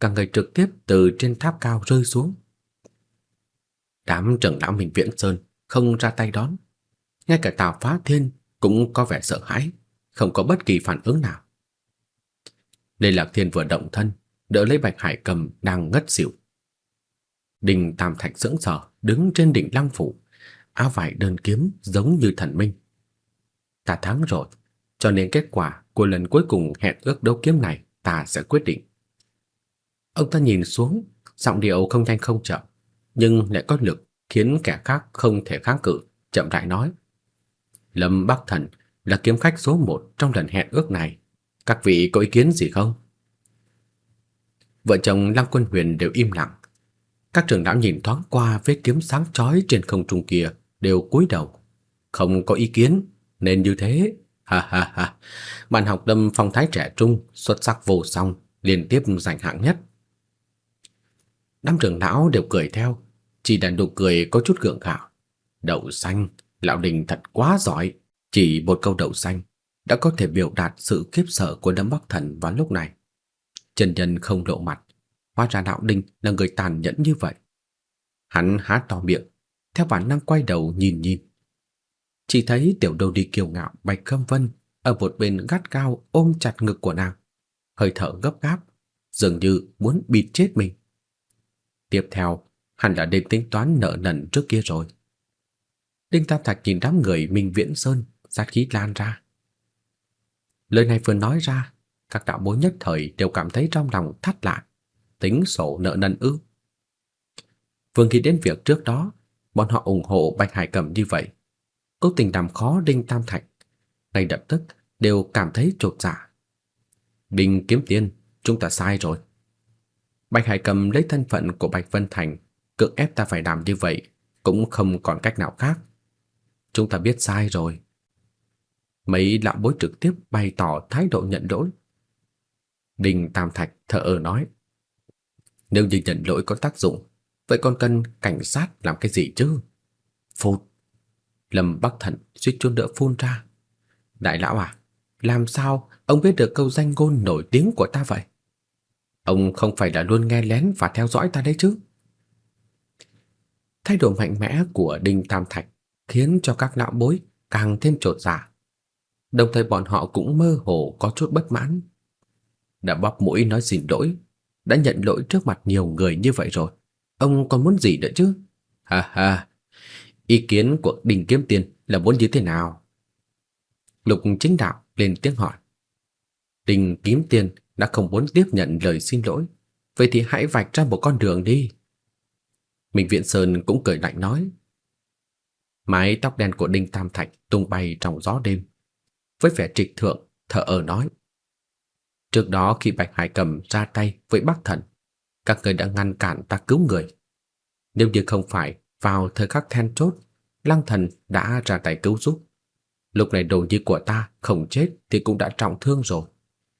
cả người trực tiếp từ trên tháp cao rơi xuống. Đám trưởng lão Minh Viễn Sơn không ra tay đón, ngay cả Tào Phá Thiên cũng có vẻ sợ hãi, không có bất kỳ phản ứng nào. Lê Lạc Thiên vừa động thân, đỡ lấy Bạch Hải Cầm đang ngất xỉu. Đình Tam Thạch sững sờ đứng trên đỉnh lăng phủ, áo vải đơn kiếm giống như thần minh. Ta thắng rồi, cho nên kết quả của lần cuối cùng hẹn ước đấu kiếm này ta sẽ quyết định. Ông ta nhìn xuống, giọng điệu không nhanh không chậm, nhưng lại có lực khiến kẻ khác không thể kháng cự, chậm rãi nói: "Lâm Bắc Thần là kiếm khách số một trong lần hẹn ước này, các vị có ý kiến gì không?" Vợ chồng Lăng Quân Huyền đều im lặng. Các trưởng lão nhìn thoáng qua vết kiếm sáng chói trên không trung kia, đều cúi đầu. Không có ý kiến, nên như thế. Ha ha ha. Bạn học đâm phong thái trẻ trung, xuất sắc vô song, liên tiếp giành hạng nhất. Đám trưởng lão đều cười theo, chỉ đàn độ cười có chút gượng gạo. Đậu xanh, lão đình thật quá giỏi, chỉ một câu đậu xanh đã có thể biểu đạt sự khiếp sợ của Đấm Bắc Thần vào lúc này. Trần Nhân không lộ mặt, hóa ra đạo đình là người tàn nhẫn như vậy. Hắn há to miệng, theo bản năng quay đầu nhìn nhìn. Chỉ thấy tiểu đầu đi kiêu ngạo Bạch Khâm Vân ở một bên gắt cao ôm chặt ngực của nàng, hơi thở gấp gáp, dường như muốn bịt chết mình. Tiếp theo, hẳn là đêm tính toán nợ nần trước kia rồi. Đinh Tam Thạch nhìn đám người Minh Viễn Sơn, sát khí lan ra. Lời này vừa nói ra, các đạo bối nhất thời đều cảm thấy trong lòng thắt lại, tính sổ nợ nần ư? Vương nghĩ đến việc trước đó bọn họ ủng hộ Bạch Hải Cẩm như vậy, cố tình làm khó Đinh Tam Thạch, ngay lập tức đều cảm thấy chột dạ. Đinh Kiếm Tiên, chúng ta sai rồi. Bạch Hải Cầm lấy thân phận của Bạch Vân Thành, cưỡng ép ta phải làm như vậy, cũng không còn cách nào khác. Chúng ta biết sai rồi. Mấy lão bối trực tiếp bày tỏ thái độ nhận lỗi. Đinh Tam Thạch thở ơ nói: "Nếu như nhận lỗi có tác dụng, Vậy còn cần cảnh sát làm cái gì chứ? Phụt. Lâm Bắc thận suýt chút nữa phun ra. Đại lão à, làm sao ông biết được câu danh ngôn nổi tiếng của ta vậy? Ông không phải là luôn nghe lén và theo dõi ta đấy chứ? Thái độ mạnh mẽ của Đinh Tam Thạch khiến cho các lão bối càng thêm trột dạ. Đồng thời bọn họ cũng mơ hồ có chút bất mãn. Đã bóp mũi nói xin lỗi, đã nhận lỗi trước mặt nhiều người như vậy rồi. Ông còn muốn gì nữa chứ? Ha ha, Ý kiến của đình Kiếm Tiên là muốn như thế nào? Lục chính đạo lên tiếng hỏi. đình Kiếm Tiên đã không muốn tiếp nhận lời xin lỗi, vậy thì hãy vạch ra một con đường đi. Minh Viện Sơn cũng cười lạnh nói. Mái tóc đen của Đinh Tam Thạch tung bay trong gió đêm. Với vẻ trịch thượng, thở ở nói. Trước đó khi Bạch Hải Cầm ra tay với Bắc Thần, các người đã ngăn cản ta cứu người. Nếu như không phải vào thời khắc then chốt, Lăng Thần đã ra tay cứu giúp. Lúc này đồ nhi của ta không chết thì cũng đã trọng thương rồi.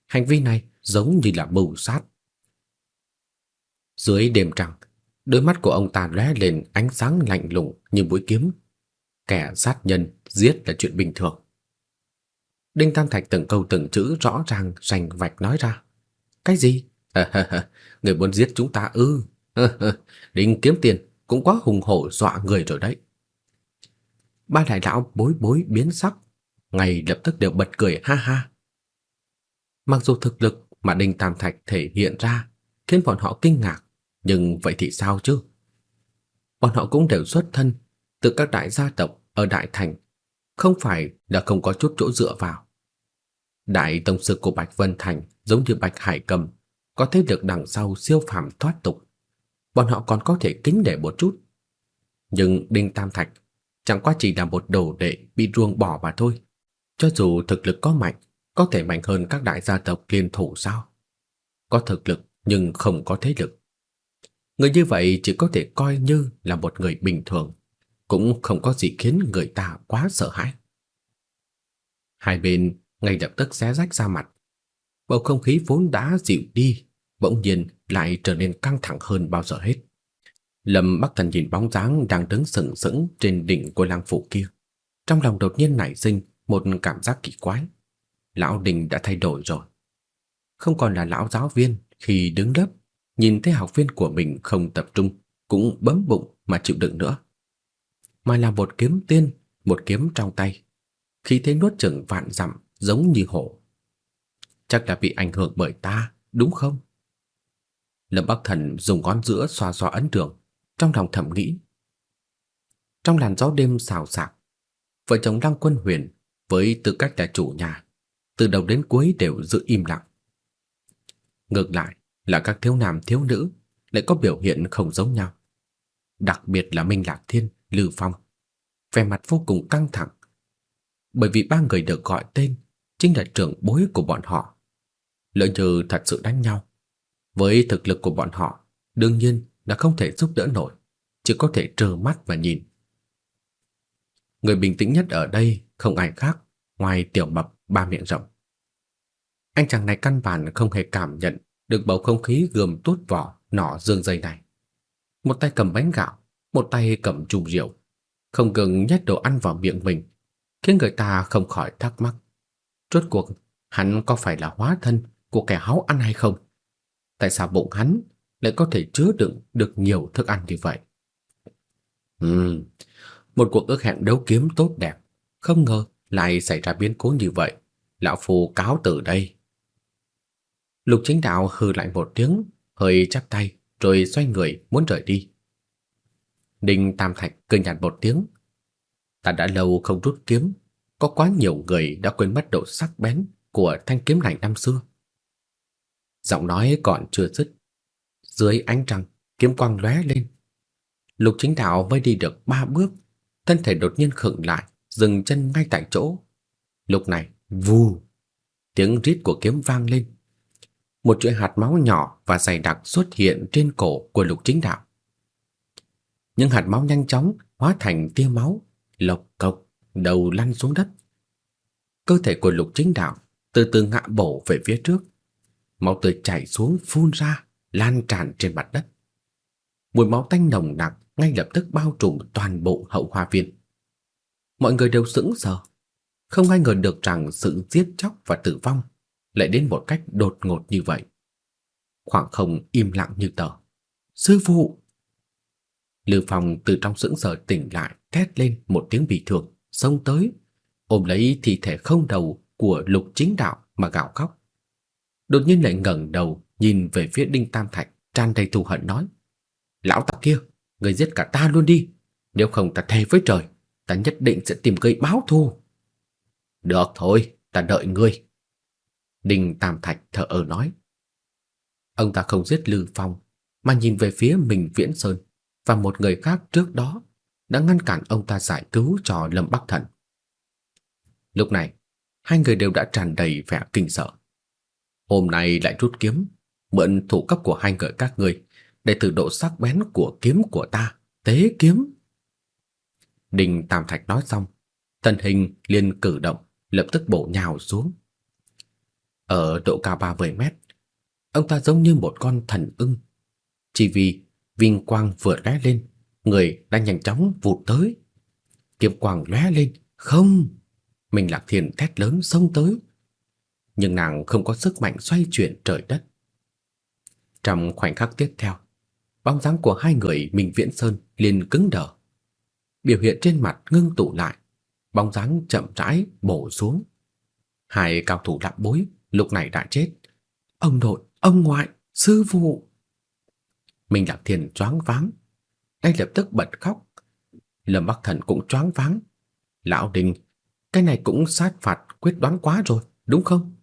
Hành vi này giống như là mưu sát. Dưới đêm trăng, đôi mắt của ông ta lóe lên ánh sáng lạnh lùng như mũi kiếm. Kẻ sát nhân giết là chuyện bình thường. Đinh Tam Thạch từng câu từng chữ rõ ràng rành vạch nói ra. Cái gì? người muốn giết chúng ta ư? Đinh kiếm tiền cũng quá hùng hổ dọa người rồi đấy. Ba đại lão bối bối biến sắc, ngay lập tức đều bật cười ha ha. Mặc dù thực lực mà Đinh Tam Thạch thể hiện ra khiến bọn họ kinh ngạc, nhưng vậy thì sao chứ? Bọn họ cũng đều xuất thân từ các đại gia tộc ở Đại Thành, không phải là không có chút chỗ dựa vào. Đại tông sư của Bạch Vân Thành giống như Bạch Hải Cầm, có thế lực đằng sau siêu phàm thoát tục. Bọn họ còn có thể kính để một chút. Nhưng Đinh Tam Thạch chẳng qua chỉ là một đồ đệ bị ruồng bỏ mà thôi. Cho dù thực lực có mạnh, có thể mạnh hơn các đại gia tộc liên thủ sao? Có thực lực nhưng không có thế lực. Người như vậy chỉ có thể coi như là một người bình thường, cũng không có gì khiến người ta quá sợ hãi. Hai bên ngay lập tức xé rách ra mặt. Bầu không khí vốn đã dịu đi, bỗng nhiên lại trở nên căng thẳng hơn bao giờ hết. Lâm Bắc Thần nhìn bóng dáng đang đứng sừng sững trên đỉnh của lang phủ kia, trong lòng đột nhiên nảy sinh một cảm giác kỳ quái. Lão Đình đã thay đổi rồi. Không còn là lão giáo viên khi đứng lớp, nhìn thấy học viên của mình không tập trung, cũng bấm bụng mà chịu đựng nữa. Mà là một kiếm tiên, một kiếm trong tay. Khi thấy nuốt chửng vạn dặm giống như hổ. Chắc là bị ảnh hưởng bởi ta, đúng không? Lâm Bắc Thần dùng ngón giữa xoa xoa ấn trường trong lòng thầm nghĩ. Trong làn gió đêm xào xạc, vợ chồng Lăng Quân Huyền với tư cách là chủ nhà, từ đầu đến cuối đều giữ im lặng. Ngược lại là các thiếu nam thiếu nữ lại có biểu hiện không giống nhau. Đặc biệt là Minh Lạc Thiên, Lư Phong, vẻ mặt vô cùng căng thẳng. Bởi vì ba người được gọi tên chính là trưởng bối của bọn họ. Lỡ như thật sự đánh nhau, với thực lực của bọn họ, đương nhiên là không thể giúp đỡ nổi, chỉ có thể trơ mắt và nhìn. Người bình tĩnh nhất ở đây không ai khác ngoài tiểu mập ba miệng rộng. Anh chàng này căn bản không hề cảm nhận được bầu không khí gườm tuốt vỏ nỏ dương dây này. Một tay cầm bánh gạo, một tay cầm chùm rượu, không ngừng nhét đồ ăn vào miệng mình, khiến người ta không khỏi thắc mắc. Rốt cuộc, hắn có phải là hóa thân của kẻ háo ăn hay không? Tại sao bụng hắn lại có thể chứa đựng được nhiều thức ăn như vậy? Ừm, một cuộc ước hẹn đấu kiếm tốt đẹp, không ngờ lại xảy ra biến cố như vậy. Lão Phu cáo từ đây. Lục chính đạo hừ lại một tiếng, hơi chắp tay, rồi xoay người muốn rời đi. Đinh Tam Thạch cười nhạt một tiếng. Ta đã lâu không rút kiếm, có quá nhiều người đã quên mất độ sắc bén của thanh kiếm này năm xưa. Giọng nói còn chưa dứt, dưới ánh trăng, kiếm quang lóe lên. Lục Chính Đạo mới đi được ba bước, thân thể đột nhiên khựng lại, dừng chân ngay tại chỗ. Lúc này, vù, tiếng rít của kiếm vang lên. Một chuỗi hạt máu nhỏ và dày đặc xuất hiện trên cổ của Lục Chính Đạo. Những hạt máu nhanh chóng hóa thành tia máu, lộc cộc, đầu lăn xuống đất. Cơ thể của Lục Chính Đạo từ từ ngã bổ về phía trước. Máu tươi chảy xuống phun ra, lan tràn trên mặt đất. Mùi máu tanh nồng nặc ngay lập tức bao trùm toàn bộ hậu hoa viên. Mọi người đều sững sờ, không ai ngờ được rằng sự giết chóc và tử vong lại đến một cách đột ngột như vậy. Khoảng không im lặng như tờ. Sư phụ! Lư Phong từ trong sững sờ tỉnh lại, thét lên một tiếng bị thương, xông tới, ôm lấy thi thể không đầu của Lục Chính Đạo mà gào khóc. Đột nhiên lại ngẩng đầu, nhìn về phía Đinh Tam Thạch, tràn đầy thù hận nói: "Lão tặc kia, người giết cả ta luôn đi, Nếu không ta thề với trời, ta nhất định sẽ tìm gây báo thù. Được thôi, ta đợi ngươi. Đinh Tam Thạch thở ở nói. Ông ta không giết Lư Phong, mà nhìn về phía mình Viễn Sơn và một người khác trước đó đã ngăn cản ông ta giải cứu cho Lâm Bắc Thần. Lúc này, hai người đều đã tràn đầy vẻ kinh sợ. Hôm nay lại rút kiếm, mượn thủ cấp của hai người các ngươi để thử độ sắc bén của kiếm của ta, tế kiếm. Đinh Tam Thạch nói xong, thân hình liền cử động, lập tức bổ nhào xuống. Ở độ cao 30 mét, ông ta giống như một con thần ưng. Chỉ vì vinh quang vừa lóe lên, người đã nhanh chóng vụt tới. Kiếm quang lóe lên, không! Mình Lạc Thiên thét lớn xông tới. Nhưng nàng không có sức mạnh xoay chuyển trời đất. Trong khoảnh khắc tiếp theo, bóng dáng của hai người Minh Viễn Sơn liền cứng đờ. Biểu hiện trên mặt ngưng tụ lại, bóng dáng chậm rãi bổ xuống. Hai cao thủ lạm bối lúc này đã chết. Ông nội, ông ngoại, sư phụ. Minh Lạc Thiên choáng váng, ngay lập tức bật khóc. Lâm Bắc Thần cũng choáng váng. Lão Đình, cái này cũng sát phạt quyết đoán quá rồi, đúng không?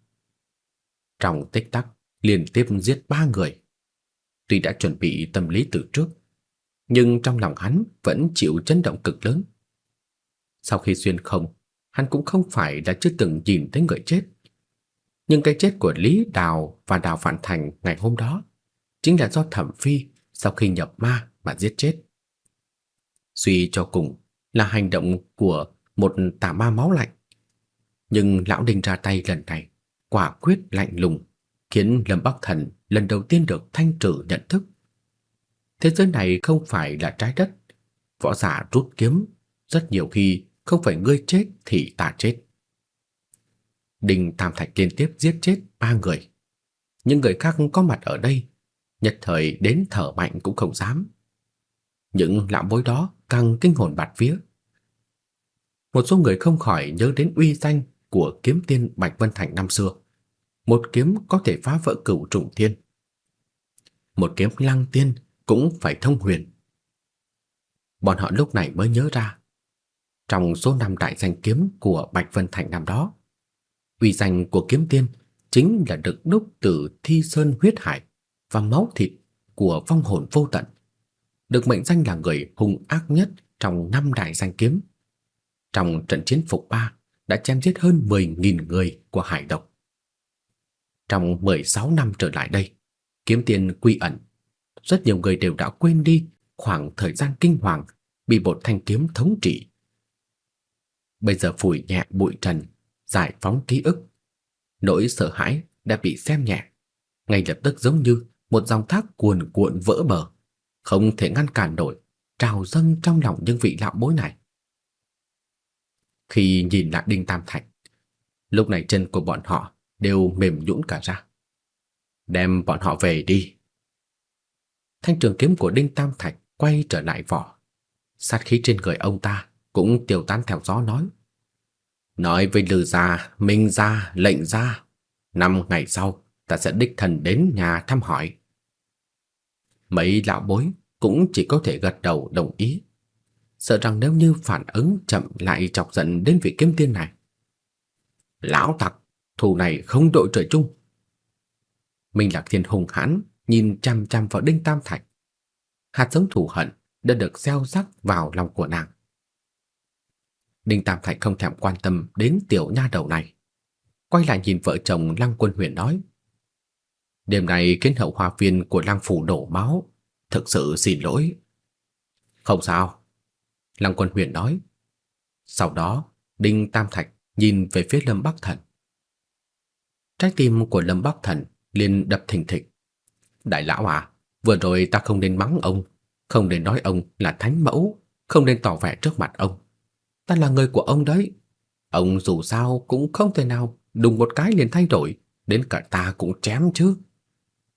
Trong tích tắc, liên tiếp giết ba người. Tuy đã chuẩn bị tâm lý từ trước, nhưng trong lòng hắn vẫn chịu chấn động cực lớn. Sau khi xuyên không, hắn cũng không phải đã chưa từng nhìn thấy người chết. Nhưng cái chết của Lý Đào và Đào Phản Thành ngày hôm đó chính là do Thẩm Phi sau khi nhập ma mà giết chết. Suy cho cùng là hành động của một tà ma máu lạnh. Nhưng lão Đinh ra tay lần này quả quyết lạnh lùng, khiến Lâm Bắc Thần lần đầu tiên được thanh trừ nhận thức. Thế giới này không phải là trái đất, võ giả rút kiếm, rất nhiều khi không phải ngươi chết thì ta chết. Đinh Tam Thạch liên tiếp giết chết ba người. Những người khác có mặt ở đây, nhất thời đến thở mạnh cũng không dám. Những lão bối đó càng kinh hồn bạt vía. Một số người không khỏi nhớ đến uy danh của kiếm tiên Bạch Vân Thành năm xưa. Một kiếm có thể phá vỡ cửu trùng thiên. Một kiếm lăng tiên cũng phải thông huyền. Bọn họ lúc này mới nhớ ra, trong số năm đại danh kiếm của Bạch Vân Thành năm đó, uy danh của kiếm tiên chính là được đúc từ thi sơn huyết hải và máu thịt của vong hồn vô tận, được mệnh danh là người hung ác nhất trong năm đại danh kiếm. Trong trận chiến phục ba đã chém giết hơn 10.000 người của hải tộc. Trong 16 năm trở lại đây, kiếm tiền quy ẩn, rất nhiều người đều đã quên đi khoảng thời gian kinh hoàng bị một thanh kiếm thống trị. Bây giờ phủi nhẹ bụi trần, giải phóng ký ức, nỗi sợ hãi đã bị xem nhẹ, ngay lập tức giống như một dòng thác cuồn cuộn vỡ bờ, không thể ngăn cản nổi, trào dâng trong lòng những vị lão bối này. Khi nhìn lại Đinh Tam Thạch, lúc này chân của bọn họ đều mềm nhũn cả ra. Đem bọn họ về đi. Thanh trường kiếm của Đinh Tam Thạch quay trở lại vỏ. Sát khí trên người ông ta cũng tiêu tán theo gió nói. Nói với Lư gia, Minh gia, lệnh gia, năm ngày sau ta sẽ đích thân đến nhà thăm hỏi. Mấy lão bối cũng chỉ có thể gật đầu đồng ý sợ rằng nếu như phản ứng chậm lại chọc giận đến vị kiếm tiên này. Lão tặc, thù này không đội trời chung. Minh Lạc Thiên hùng hãn nhìn chăm chăm vào Đinh Tam Thạch. Hạt giống thù hận đã được gieo rắc vào lòng của nàng. Đinh Tam Thạch không thèm quan tâm đến tiểu nha đầu này. Quay lại nhìn vợ chồng Lăng Quân Huyền nói. Đêm nay kiến hậu hoa viên của Lăng Phủ đổ máu. Thực sự xin lỗi. Không sao, Lăng Quân Huyền nói. Sau đó, Đinh Tam Thạch nhìn về phía Lâm Bắc Thần. Trái tim của Lâm Bắc Thần liền đập thình thịch. Đại lão à, vừa rồi ta không nên mắng ông, không nên nói ông là thánh mẫu, không nên tỏ vẻ trước mặt ông. Ta là người của ông đấy. Ông dù sao cũng không thể nào đùng một cái liền thay đổi, đến cả ta cũng chém chứ.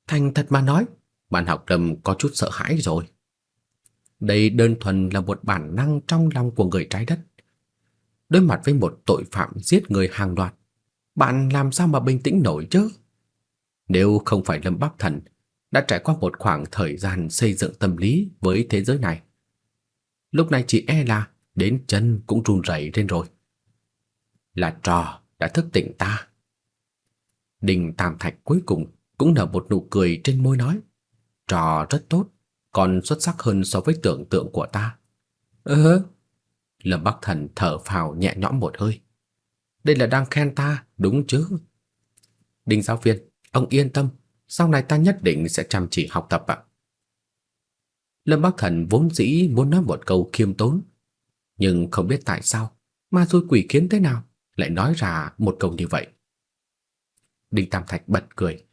Thành thật mà nói, bạn học Lâm có chút sợ hãi rồi. Đây đơn thuần là một bản năng trong lòng của người trái đất. Đối mặt với một tội phạm giết người hàng loạt, bạn làm sao mà bình tĩnh nổi chứ? Nếu không phải Lâm Bắc Thần đã trải qua một khoảng thời gian xây dựng tâm lý với thế giới này, Lúc này chỉ e là đến chân cũng run rẩy lên rồi. Là trò đã thức tỉnh ta. Đình Tam Thạch cuối cùng cũng nở một nụ cười trên môi nói, trò rất tốt, còn xuất sắc hơn so với tưởng tượng của ta. Ơ, Lâm Bắc Thần thở phào nhẹ nhõm một hơi. Đây là đang khen ta, đúng chứ? Đinh giáo viên, ông yên tâm, sau này ta nhất định sẽ chăm chỉ học tập ạ. Lâm Bắc Thần vốn dĩ muốn nói một câu khiêm tốn, nhưng không biết tại sao, ma xui quỷ khiến thế nào, lại nói ra một câu như vậy. Đinh Tam Thạch bật cười.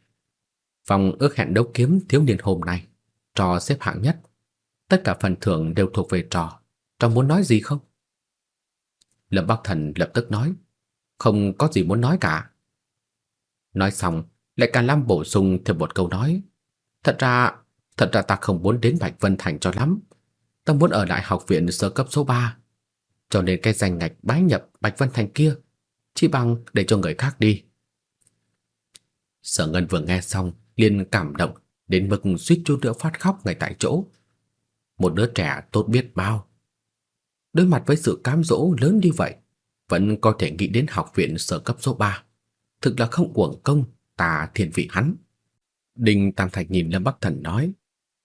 Phòng ước hẹn đấu kiếm thiếu niên hôm nay, trò xếp hạng nhất. Tất cả phần thưởng đều thuộc về trò. Trò muốn nói gì không? Lâm Bắc Thần lập tức nói, không có gì muốn nói cả. Nói xong, lại càng Lam bổ sung thêm một câu nói, thật ra, thật ra ta không muốn đến Bạch Vân Thành cho lắm. Ta muốn ở lại học viện sơ cấp số 3. Cho nên cái danh ngạch bái nhập Bạch Vân Thành kia, chỉ bằng để cho người khác đi. Sở Ngân vừa nghe xong, liền cảm động đến mức suýt chút nữa phát khóc ngay tại chỗ. Một đứa trẻ tốt biết bao. Đối mặt với sự cám dỗ lớn như vậy, vẫn có thể nghĩ đến học viện sở cấp số 3. Thực là không uổng công ta thiên vị hắn. Đinh Tam Thạch nhìn Lâm Bắc Thần nói,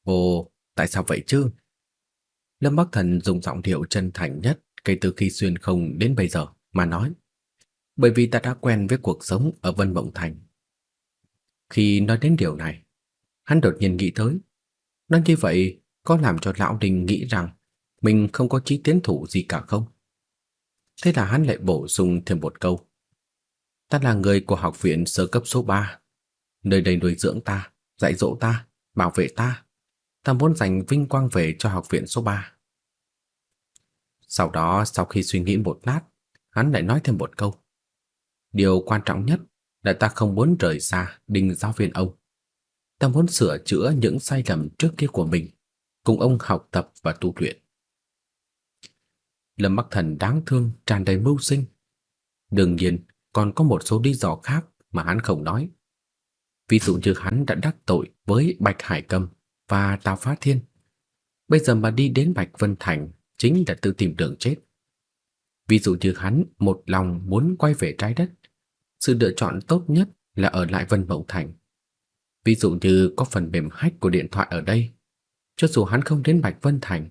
Ồ, tại sao vậy chứ? Lâm Bắc Thần dùng giọng điệu chân thành nhất kể từ khi xuyên không đến bây giờ mà nói. Bởi vì ta đã quen với cuộc sống ở Vân Mộng Thành. Khi nói đến điều này, hắn đột nhiên nghĩ tới. Nói như vậy có làm cho Lão Đình nghĩ rằng mình không có chí tiến thủ gì cả không? Thế là hắn lại bổ sung thêm một câu. Ta là người của học viện sơ cấp số 3. Nơi đây nuôi dưỡng ta, dạy dỗ ta, bảo vệ ta. Ta muốn dành vinh quang về cho học viện số 3. Sau đó, sau khi suy nghĩ một lát, hắn lại nói thêm một câu. Điều quan trọng nhất là ta không muốn rời xa đình giáo viên ông. Ta muốn sửa chữa những sai lầm trước kia của mình, cùng ông học tập và tu luyện. Lâm Bắc Thần đáng thương, tràn đầy mưu sinh. Đương nhiên, còn có một số lý do khác mà hắn không nói. Ví dụ như hắn đã đắc tội với Bạch Hải Cầm và Tào Phá Thiên. Bây giờ mà đi đến Bạch Vân Thành chính là tự tìm đường chết. Ví dụ như hắn một lòng muốn quay về trái đất, sự lựa chọn tốt nhất là ở lại Vân Mộng Thành. Ví dụ như có phần mềm hack của điện thoại ở đây, cho dù hắn không đến Bạch Vân Thành,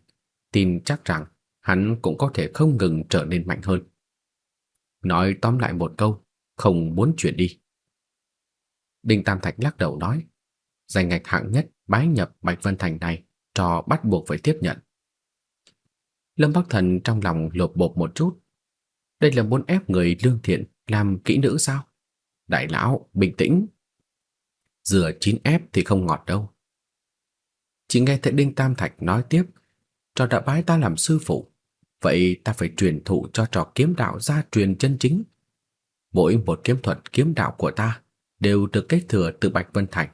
tin chắc rằng hắn cũng có thể không ngừng trở nên mạnh hơn. Nói tóm lại một câu, không muốn chuyển đi. Đinh Tam Thạch lắc đầu nói, danh ngạch hạng nhất bái nhập Bạch Vân Thành này, trò bắt buộc phải tiếp nhận. Lâm Bắc Thần trong lòng lột bột một chút. Đây là muốn ép người lương thiện làm kỹ nữ sao? Đại lão, bình tĩnh. Dừa chín ép thì không ngọt đâu. Chỉ nghe thấy Đinh Tam Thạch nói tiếp, trò đã bái ta làm sư phụ, vậy ta phải truyền thụ cho trò kiếm đạo gia truyền chân chính. Mỗi một kiếm thuật kiếm đạo của ta đều được kế thừa từ Bạch Vân Thành.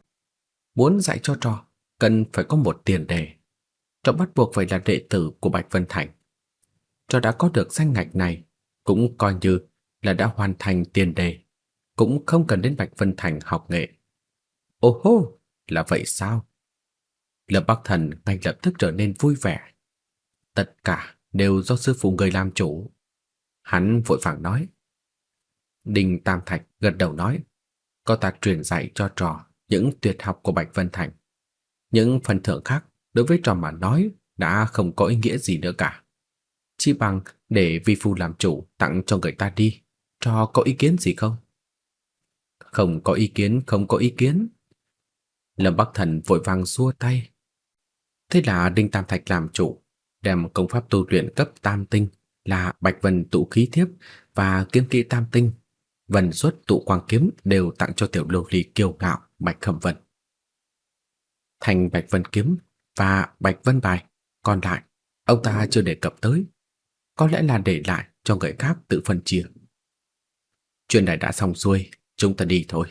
Muốn dạy cho trò, cần phải có một tiền đề. Trò bắt buộc phải là đệ tử của Bạch Vân Thành. Trò đã có được danh ngạch này, cũng coi như là đã hoàn thành tiền đề, cũng không cần đến Bạch Vân Thành học nghệ. Ô hô, là vậy sao? Lâm Bắc Thần ngay lập tức trở nên vui vẻ. Tất cả đều do sư phụ người làm chủ. Hắn vội vàng nói. Đinh Tam Thạch gật đầu nói, có ta truyền dạy cho trò những tuyệt học của Bạch Vân Thành. Những phần thưởng khác đối với trò mà nói đã không có ý nghĩa gì nữa cả. Chỉ bằng để vi phu làm chủ tặng cho người ta đi. Trò có ý kiến gì không? Không có ý kiến, không có ý kiến. Lâm Bắc Thần vội vàng xua tay. Thế là Đinh Tam Thạch làm chủ, đem công pháp tu luyện cấp tam tinh là Bạch Vân tụ khí thiếp và kiếm kỹ tam tinh, vần xuất tụ quang kiếm đều tặng cho tiểu lưu ly kiêu ngạo Bạch Khẩm Vân. Thành Bạch Vân kiếm và Bạch Vân bài, còn lại ông ta chưa đề cập tới, có lẽ là để lại cho người khác tự phân chia. Chuyện này đã xong xuôi, chúng ta đi thôi.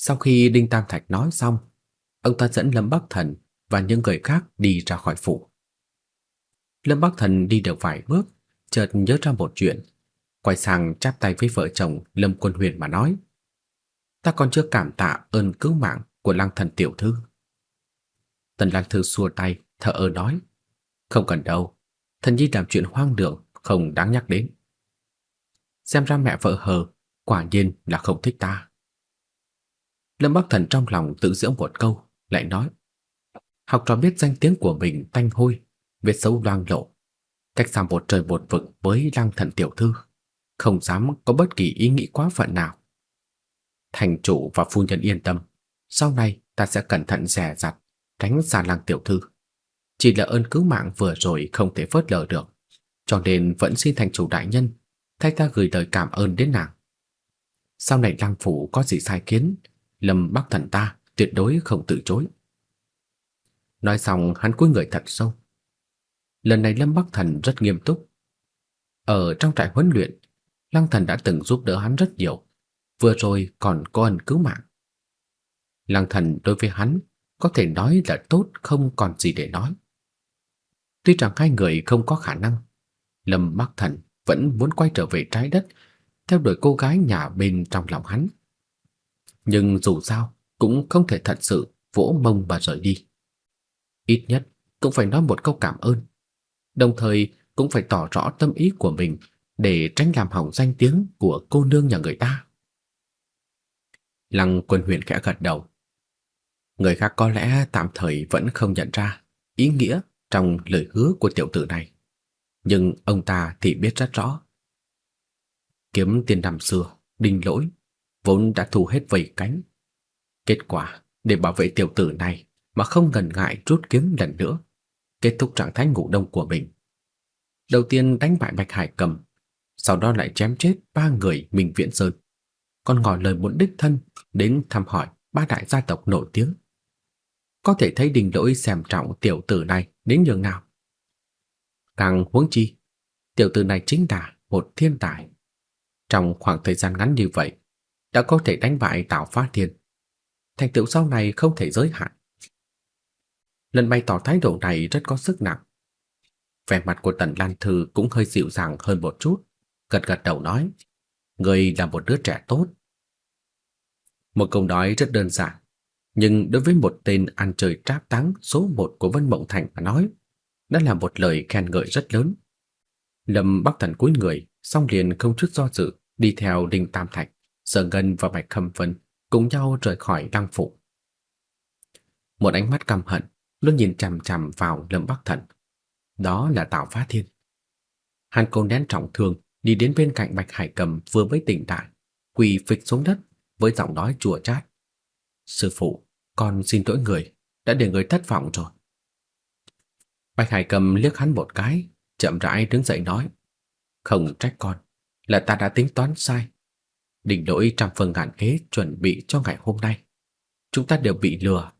Sau khi Đinh Tam Thạch nói xong, ông ta dẫn Lâm Bắc Thần và những người khác đi ra khỏi phủ. Lâm Bắc Thần đi được vài bước, chợt nhớ ra một chuyện, quay sang chắp tay với vợ chồng Lâm Quân Huyền mà nói: "Ta còn chưa cảm tạ ơn cứu mạng của Lăng Thần tiểu thư." Tần Lăng Thư xua tay, thở ơ nói: "Không cần đâu, Thần nhi làm chuyện hoang đường không đáng nhắc đến. Xem ra mẹ vợ hờ, quả nhiên là không thích ta. Lâm Bắc Thần trong lòng tự giễu một câu, lại nói: Học trò biết danh tiếng của mình tanh hôi, vết xấu loang lộ, cách xa một trời một vực với Lăng Thần tiểu thư, không dám có bất kỳ ý nghĩ quá phận nào. Thành chủ và phu nhân yên tâm, sau này ta sẽ cẩn thận dè dặt, tránh xa Lăng tiểu thư. Chỉ là ơn cứu mạng vừa rồi không thể phớt lờ được, cho nên vẫn xin thành chủ đại nhân thay ta gửi lời cảm ơn đến nàng. Sau này Lăng phủ có gì sai kiến, Lâm Bắc Thần ta tuyệt đối không từ chối. Nói xong hắn cúi người thật sâu. Lần này Lâm Bắc Thần rất nghiêm túc. Ở trong trại huấn luyện, Lăng Thần đã từng giúp đỡ hắn rất nhiều, vừa rồi còn có ân cứu mạng. Lăng Thần đối với hắn có thể nói là tốt không còn gì để nói. Tuy rằng hai người không có khả năng, Lâm Bắc Thần vẫn muốn quay trở về trái đất theo đuổi cô gái nhà bên trong lòng hắn. Nhưng dù sao cũng không thể thật sự vỗ mông và rời đi. Ít nhất cũng phải nói một câu cảm ơn, đồng thời cũng phải tỏ rõ tâm ý của mình để tránh làm hỏng danh tiếng của cô nương nhà người ta. Lăng Quân Huyền khẽ gật đầu. Người khác có lẽ tạm thời vẫn không nhận ra ý nghĩa trong lời hứa của tiểu tử này, nhưng ông ta thì biết rất rõ. Kiếm tiền năm xưa, Đinh Lỗi vốn đã thu hết vảy cánh. Kết quả, để bảo vệ tiểu tử này mà không ngần ngại rút kiếm lần nữa, kết thúc trạng thái ngủ đông của mình. Đầu tiên đánh bại Bạch Hải Cầm, sau đó lại chém chết ba người Minh Viễn Sơn, còn ngỏ lời muốn đích thân đến thăm hỏi ba đại gia tộc nổi tiếng. Có thể thấy Đình Lỗi xem trọng tiểu tử này đến nhường nào. Càng huống chi, tiểu tử này chính là một thiên tài. Trong khoảng thời gian ngắn như vậy, đã có thể đánh bại Tào Phá Thiên. Thành tựu sau này không thể giới hạn. Lần bày tỏ thái độ này rất có sức nặng. Vẻ mặt của Tần Lan Thư cũng hơi dịu dàng hơn một chút, gật gật đầu nói, người là một đứa trẻ tốt. Một câu nói rất đơn giản, nhưng đối với một tên ăn chơi tráp táng số một của Vân Mộng Thành mà nói, đã là một lời khen ngợi rất lớn. Lâm Bắc Thần cúi người, xong liền không chút do dự đi theo Đinh Tam Thạch, Sở Ngân và Bạch Khâm Vân cùng nhau rời khỏi đăng phủ. Một ánh mắt căm hận luôn nhìn chằm chằm vào Lâm Bắc Thần. Đó là Tào Phá Thiên. Hắn cố nén trọng thương, đi đến bên cạnh Bạch Hải Cầm vừa mới tỉnh lại, quỳ phịch xuống đất với giọng nói chua chát. "Sư phụ, con xin lỗi người, đã để người thất vọng rồi." Bạch Hải Cầm liếc hắn một cái, chậm rãi đứng dậy nói: "Không trách con, là ta đã tính toán sai định lỗi trăm phương ngàn kế chuẩn bị cho ngày hôm nay. Chúng ta đều bị lừa,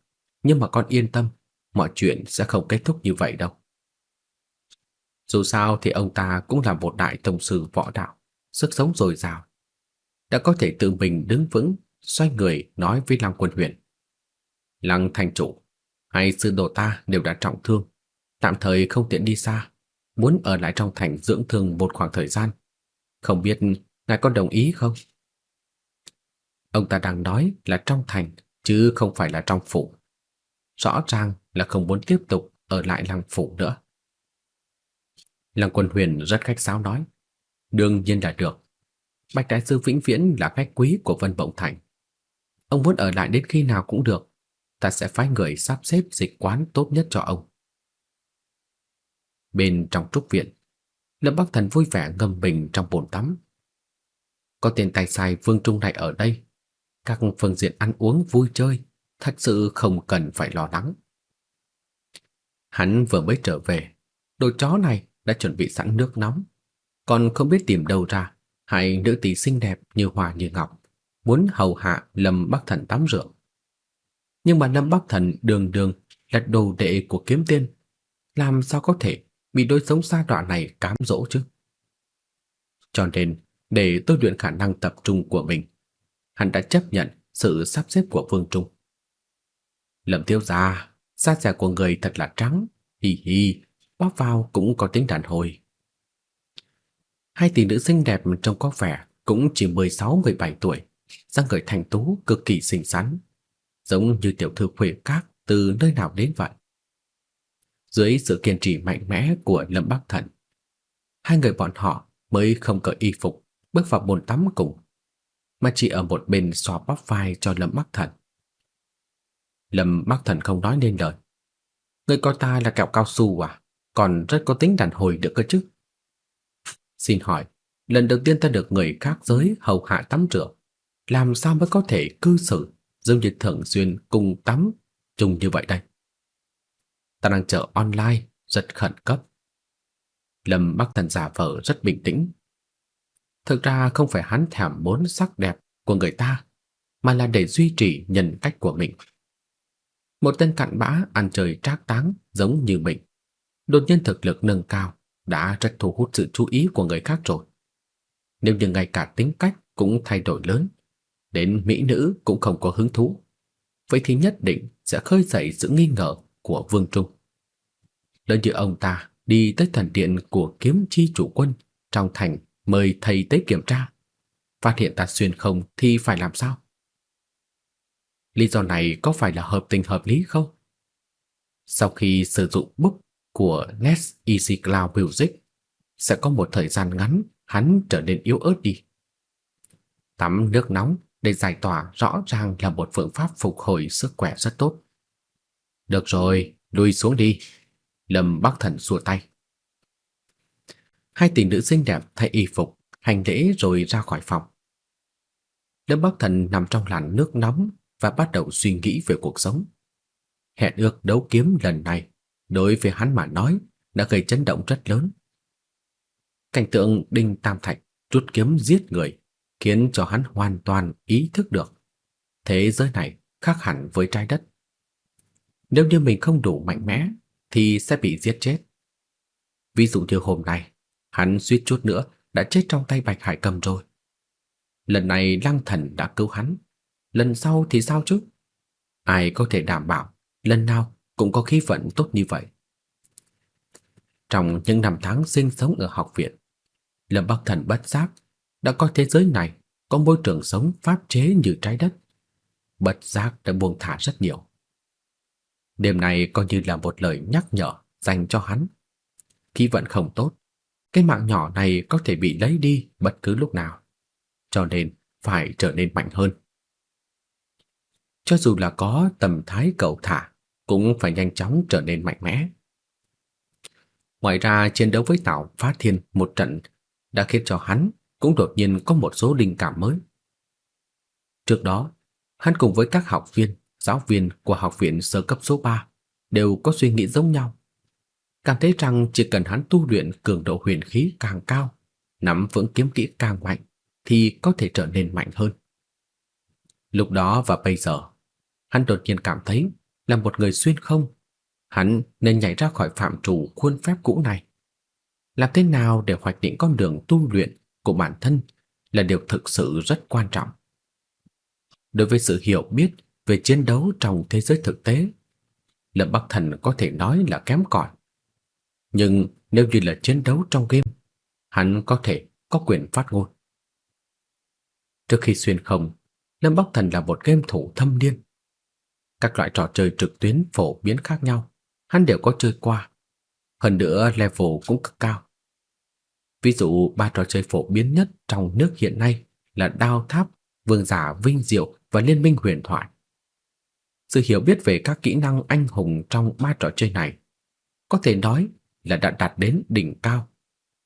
nhưng mà con yên tâm, mọi chuyện sẽ không kết thúc như vậy đâu. Dù sao thì ông ta cũng là một đại tông sư võ đạo, sức sống dồi dào, đã có thể tự mình đứng vững, xoay người nói với Lăng Quân Huyền. Lăng thành chủ, hai sư đồ ta đều đã trọng thương, tạm thời không tiện đi xa, muốn ở lại trong thành dưỡng thương một khoảng thời gian. Không biết ngài có đồng ý không? Ông ta đang nói là trong thành chứ không phải là trong phủ. Rõ ràng là không muốn tiếp tục ở lại lăng phủ nữa. Lăng Quân Huyền rất khách sáo nói, đương nhiên là được. Bạch đại sư vĩnh viễn là khách quý của Vân Bộng Thành. Ông muốn ở lại đến khi nào cũng được, ta sẽ phái người sắp xếp dịch quán tốt nhất cho ông. Bên trong trúc viện, Lâm Bắc Thần vui vẻ ngâm mình trong bồn tắm. Có tiền tài sai Vương Trung này ở đây, các phương diện ăn uống vui chơi thật sự không cần phải lo lắng. Hắn vừa mới trở về, đồ chó này đã chuẩn bị sẵn nước nóng, còn không biết tìm đâu ra hai nữ tỷ xinh đẹp như hoa như ngọc, muốn hầu hạ Lâm Bắc Thần tắm rửa. Nhưng mà Lâm Bắc Thần đường đường là đồ đệ của kiếm tiên, làm sao có thể bị đôi sống xa đoạn này cám dỗ chứ? Cho nên, để tôi luyện khả năng tập trung của mình, hắn đã chấp nhận sự sắp xếp của Vương Trung. Lâm Thiếu gia, da dẻ của người thật là trắng, hi hi, bóp vào cũng có tiếng đàn hồi. Hai tỷ nữ xinh đẹp trông có vẻ cũng chỉ 16-17 tuổi, dáng người thành tú cực kỳ xinh xắn, giống như tiểu thư khuê các từ nơi nào đến vậy. dưới sự kiên trì mạnh mẽ của Lâm Bắc Thần. Hai người bọn họ mới không cởi y phục, bước vào bồn tắm cùng, mà chỉ ở một bên xoa bóp vai cho Lâm Bắc Thần. Lâm Bắc Thần không nói nên lời. Người coi ta là kẹo cao su à? Còn rất có tính đàn hồi được cơ chứ? Xin hỏi, lần đầu tiên ta được người khác giới hầu hạ tắm rửa, làm sao mới có thể cư xử giống như thường xuyên cùng tắm chung như vậy đây? Ta đang chờ online, rất khẩn cấp. Lâm Bắc Thần giả vờ rất bình tĩnh. Thực ra không phải hắn thèm muốn sắc đẹp của người ta, mà là để duy trì nhân cách của mình. Một tên cặn bã ăn chơi trác táng giống như mình, đột nhiên thực lực nâng cao đã rất thu hút sự chú ý của người khác rồi. Nếu như ngay cả tính cách cũng thay đổi lớn, đến mỹ nữ cũng không có hứng thú, vậy thì nhất định sẽ khơi dậy sự nghi ngờ của Vương Trung. Lần như ông ta đi tới thần điện của kiếm chi chủ quân trong thành mời thầy tới kiểm tra, phát hiện ta xuyên không thì phải làm sao? Lý do này có phải là hợp tình hợp lý không? Sau khi sử dụng book của Nest Easy Cloud Music, sẽ có một thời gian ngắn hắn trở nên yếu ớt đi. Tắm nước nóng để giải tỏa rõ ràng là một phương pháp phục hồi sức khỏe rất tốt. Được rồi, đuôi xuống đi. Lâm Bắc Thần xua tay. Hai tỷ nữ xinh đẹp thay y phục, hành lễ rồi ra khỏi phòng. Lâm Bắc Thần nằm trong làn nước nóng và bắt đầu suy nghĩ về cuộc sống. Hẹn ước đấu kiếm lần này, đối với hắn mà nói, đã gây chấn động rất lớn. Cảnh tượng Đinh Tam Thạch rút kiếm giết người, khiến cho hắn hoàn toàn ý thức được thế giới này khác hẳn với trái đất. Nếu như mình không đủ mạnh mẽ thì sẽ bị giết chết. Ví dụ như hôm nay, hắn suýt chút nữa đã chết trong tay Bạch Hải Cầm rồi. Lần này Lăng Thần đã cứu hắn, lần sau thì sao chứ? Ai có thể đảm bảo lần nào cũng có khí vận tốt như vậy? Trong những năm tháng sinh sống ở học viện, Lâm Bắc Thần bất giác đã coi thế giới này có môi trường sống pháp chế như trái đất. Bất giác đã buông thả rất nhiều. Đêm này coi như là một lời nhắc nhở dành cho hắn. Khí vận không tốt, cái mạng nhỏ này có thể bị lấy đi bất cứ lúc nào. Cho nên phải trở nên mạnh hơn. Cho dù là có tầm thái cầu thả, cũng phải nhanh chóng trở nên mạnh mẽ. Ngoài ra chiến đấu với Tào Phát Thiên một trận đã khiến cho hắn cũng đột nhiên có một số linh cảm mới. Trước đó, hắn cùng với các học viên, giáo viên của học viện sơ cấp số 3 đều có suy nghĩ giống nhau. Cảm thấy rằng chỉ cần hắn tu luyện cường độ huyền khí càng cao, nắm vững kiếm kỹ càng mạnh thì có thể trở nên mạnh hơn. Lúc đó và bây giờ, hắn đột nhiên cảm thấy là một người xuyên không, hắn nên nhảy ra khỏi phạm trù khuôn phép cũ này. Làm thế nào để hoạch định con đường tu luyện của bản thân là điều thực sự rất quan trọng. Đối với sự hiểu biết về chiến đấu trong thế giới thực tế, Lâm Bắc Thần có thể nói là kém cỏi. Nhưng nếu như là chiến đấu trong game, hắn có thể có quyền phát ngôn. Trước khi xuyên không, Lâm Bắc Thần là một game thủ thâm niên. Các loại trò chơi trực tuyến phổ biến khác nhau, hắn đều có chơi qua. Hơn nữa level cũng cực cao. Ví dụ ba trò chơi phổ biến nhất trong nước hiện nay là Đao Tháp, Vương giả Vinh Diệu và Liên minh huyền thoại. Sự hiểu biết về các kỹ năng anh hùng trong ba trò chơi này có thể nói là đã đạt đến đỉnh cao,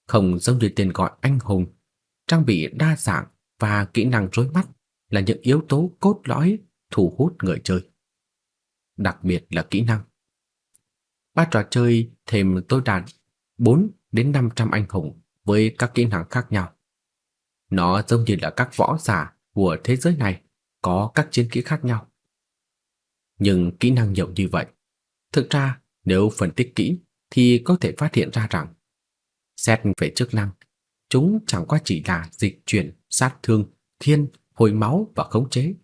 không giống như tên gọi anh hùng, trang bị đa dạng và kỹ năng rối mắt là những yếu tố cốt lõi thu hút người chơi. Đặc biệt là kỹ năng. Ba trò chơi thêm tối đa 4 đến 500 anh hùng với các kỹ năng khác nhau. Nó giống như là các võ giả của thế giới này có các chiến kỹ khác nhau. Nhưng kỹ năng nhiều như vậy, thực ra nếu phân tích kỹ thì có thể phát hiện ra rằng xét về chức năng, chúng chẳng qua chỉ là dịch chuyển, sát thương, thiên, hồi máu và khống chế.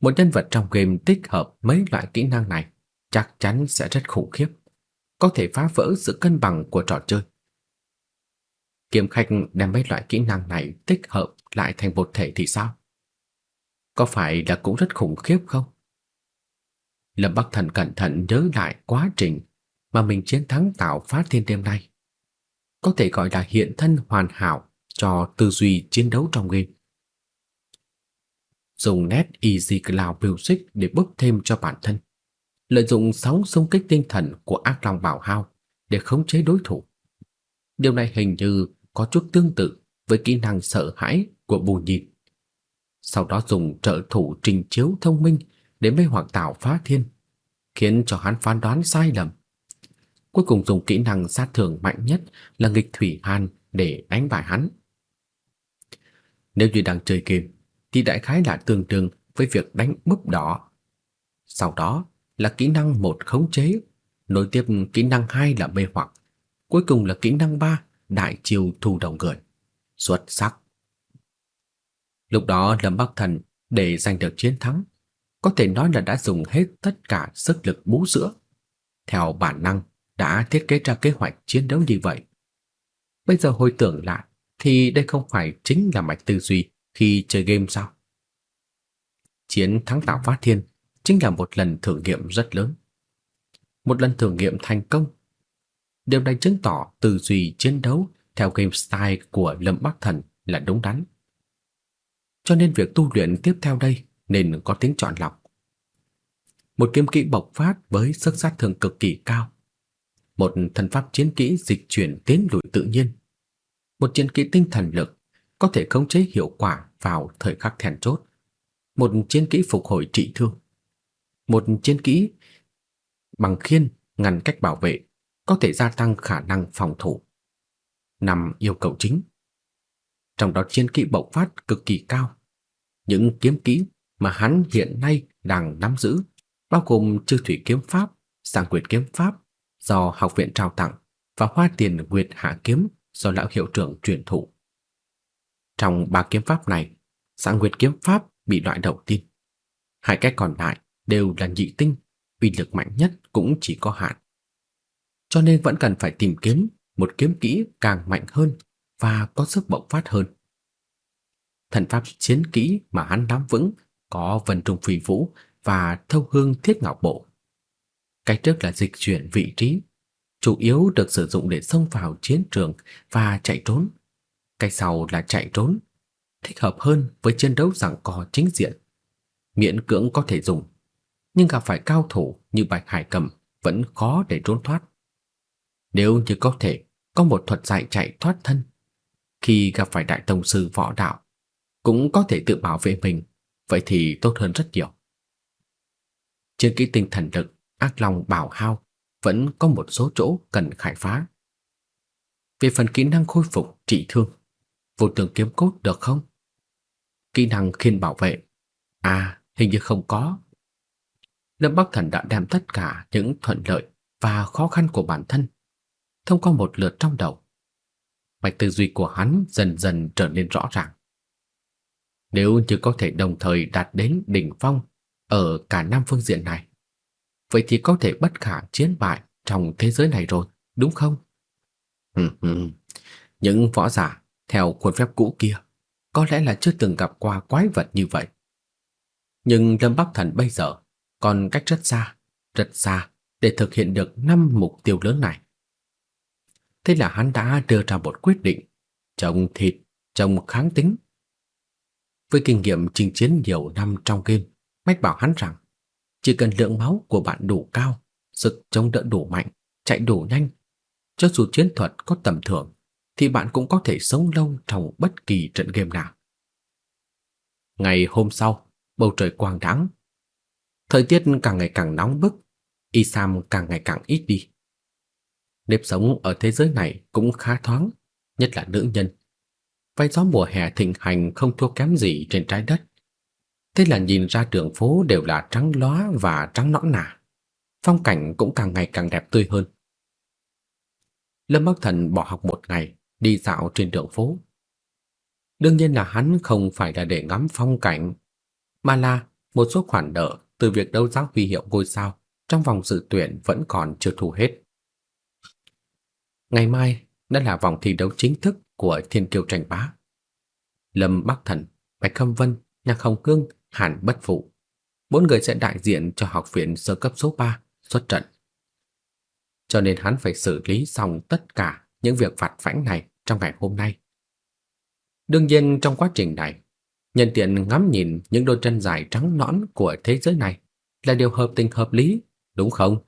Một nhân vật trong game tích hợp mấy loại kỹ năng này chắc chắn sẽ rất khủng khiếp, có thể phá vỡ sự cân bằng của trò chơi. Kiếm khách đem mấy loại kỹ năng này tích hợp lại thành một thể thì sao? Có phải là cũng rất khủng khiếp không? Lâm Bắc Thần cẩn thận nhớ lại quá trình mà mình chiến thắng tạo Phát Thiên đêm nay. Có thể gọi là hiện thân hoàn hảo cho tư duy chiến đấu trong game. Dùng nét Easy Cloud Music để bức thêm cho bản thân. Lợi dụng sóng xung kích tinh thần của ác long bảo hao để khống chế đối thủ. Điều này hình như có chút tương tự với kỹ năng sợ hãi của Bù Nhìn. Sau đó dùng trợ thủ trình chiếu thông minh để mê hoặc tạo Phá Thiên, khiến cho hắn phán đoán sai lầm. Cuối cùng dùng kỹ năng sát thương mạnh nhất là nghịch thủy hàn để đánh bại hắn. Nếu như đang chơi game thì đại khái là tương đương với việc đánh búp đỏ. Sau đó là kỹ năng một khống chế, nối tiếp kỹ năng hai là mê hoặc, cuối cùng là kỹ năng ba đại chiêu thu đồng người. Xuất sắc. Lúc đó Lâm Bắc Thần để giành được chiến thắng, có thể nói là đã dùng hết tất cả sức lực bú sữa. Theo bản năng đã thiết kế ra kế hoạch chiến đấu như vậy. Bây giờ hồi tưởng lại, thì đây không phải chính là mạch tư duy khi chơi game sao? Chiến thắng Tạo Phát Thiên chính là một lần thử nghiệm rất lớn. Một lần thử nghiệm thành công. Điều này chứng tỏ tư duy chiến đấu theo game style của Lâm Bắc Thần là đúng đắn. Cho nên việc tu luyện tiếp theo đây nên có tính chọn lọc. Một kiếm kỹ bộc phát với sức sát thương cực kỳ cao. Một thần pháp chiến kỹ dịch chuyển tiến lùi tự nhiên. Một chiến kỹ tinh thần lực có thể khống chế hiệu quả vào thời khắc then chốt. Một chiến kỹ phục hồi trị thương. Một chiến kỹ bằng khiên ngăn cách bảo vệ có thể gia tăng khả năng phòng thủ. Năm yêu cầu chính. Trong đó chiến kỹ bộc phát cực kỳ cao. Những kiếm kỹ mà hắn hiện nay đang nắm giữ, bao gồm Chư Thủy kiếm pháp, Sang Quyệt kiếm pháp do học viện trao tặng và Hoa Tiền Nguyệt Hạ kiếm do lão hiệu trưởng truyền thụ. Trong ba kiếm pháp này, Sang Nguyệt kiếm pháp bị loại đầu tiên. Hai cái còn lại đều là nhị tinh, uy lực mạnh nhất cũng chỉ có hạn. Cho nên vẫn cần phải tìm kiếm một kiếm kỹ càng mạnh hơn và có sức bộc phát hơn. Thần pháp chiến kỹ mà hắn nắm vững có vân trung phi vũ và thâu hương thiết ngọc bộ. Cách trước là dịch chuyển vị trí, chủ yếu được sử dụng để xông vào chiến trường và chạy trốn. Cách sau là chạy trốn, thích hợp hơn với chiến đấu giằng co chính diện. Miễn cưỡng có thể dùng, nhưng gặp phải cao thủ như Bạch Hải Cầm vẫn khó để trốn thoát. Nếu như có thể có một thuật dạy chạy thoát thân, khi gặp phải đại tông sư võ đạo, cũng có thể tự bảo vệ mình, vậy thì tốt hơn rất nhiều. Trên kỹ tinh thần lực, ác lòng bảo hao vẫn có một số chỗ cần khai phá. Về phần kỹ năng khôi phục trị thương, vô tường kiếm cốt được không? Kỹ năng khiên bảo vệ, à, hình như không có. Lâm Bắc Thần đã đem tất cả những thuận lợi và khó khăn của bản thân thông qua một lượt trong đầu. Mạch tư duy của hắn dần dần trở nên rõ ràng. Nếu như có thể đồng thời đạt đến đỉnh phong ở cả năm phương diện này, vậy thì có thể bất khả chiến bại trong thế giới này rồi, đúng không? Ừ, ừ. Những võ giả theo khuôn phép cũ kia có lẽ là chưa từng gặp qua quái vật như vậy. Nhưng Lâm Bắc Thần bây giờ còn cách rất xa, rất xa để thực hiện được năm mục tiêu lớn này. Thế là hắn đã đưa ra một quyết định, trồng thịt, trồng kháng tính. Với kinh nghiệm chinh chiến nhiều năm trong game, Mách bảo hắn rằng chỉ cần lượng máu của bạn đủ cao, sức chống đỡ đủ mạnh, chạy đủ nhanh, cho dù chiến thuật có tầm thường, thì bạn cũng có thể sống lâu trong bất kỳ trận game nào. Ngày hôm sau, bầu trời quang đãng. Thời tiết càng ngày càng nóng bức, y sam càng ngày càng ít đi. Nếp sống ở thế giới này cũng khá thoáng, nhất là nữ nhân. Vài gió mùa hè thịnh hành không thua kém gì trên trái đất. Thế là nhìn ra đường phố đều là trắng lóa và trắng nõn nà. Phong cảnh cũng càng ngày càng đẹp tươi hơn. Lâm Bắc Thần bỏ học một ngày, đi dạo trên đường phố. Đương nhiên là hắn không phải là để ngắm phong cảnh, mà là một số khoản nợ từ việc đấu giá huy hiệu ngôi sao trong vòng dự tuyển vẫn còn chưa thu hết. Ngày mai đã là vòng thi đấu chính thức của Thiên Kiêu tranh bá. Lâm Bắc Thần, Bạch Khâm Vân, Nhạc Hồng Cương, Hàn Bất Phụ, bốn người sẽ đại diện cho học viện sơ cấp số 3 xuất trận. cho nên hắn phải xử lý xong tất cả những việc vặt vãnh này trong ngày hôm nay. Đương nhiên trong quá trình này, nhân tiện ngắm nhìn những đôi chân dài trắng nõn của thế giới này là điều hợp tình hợp lý, đúng không?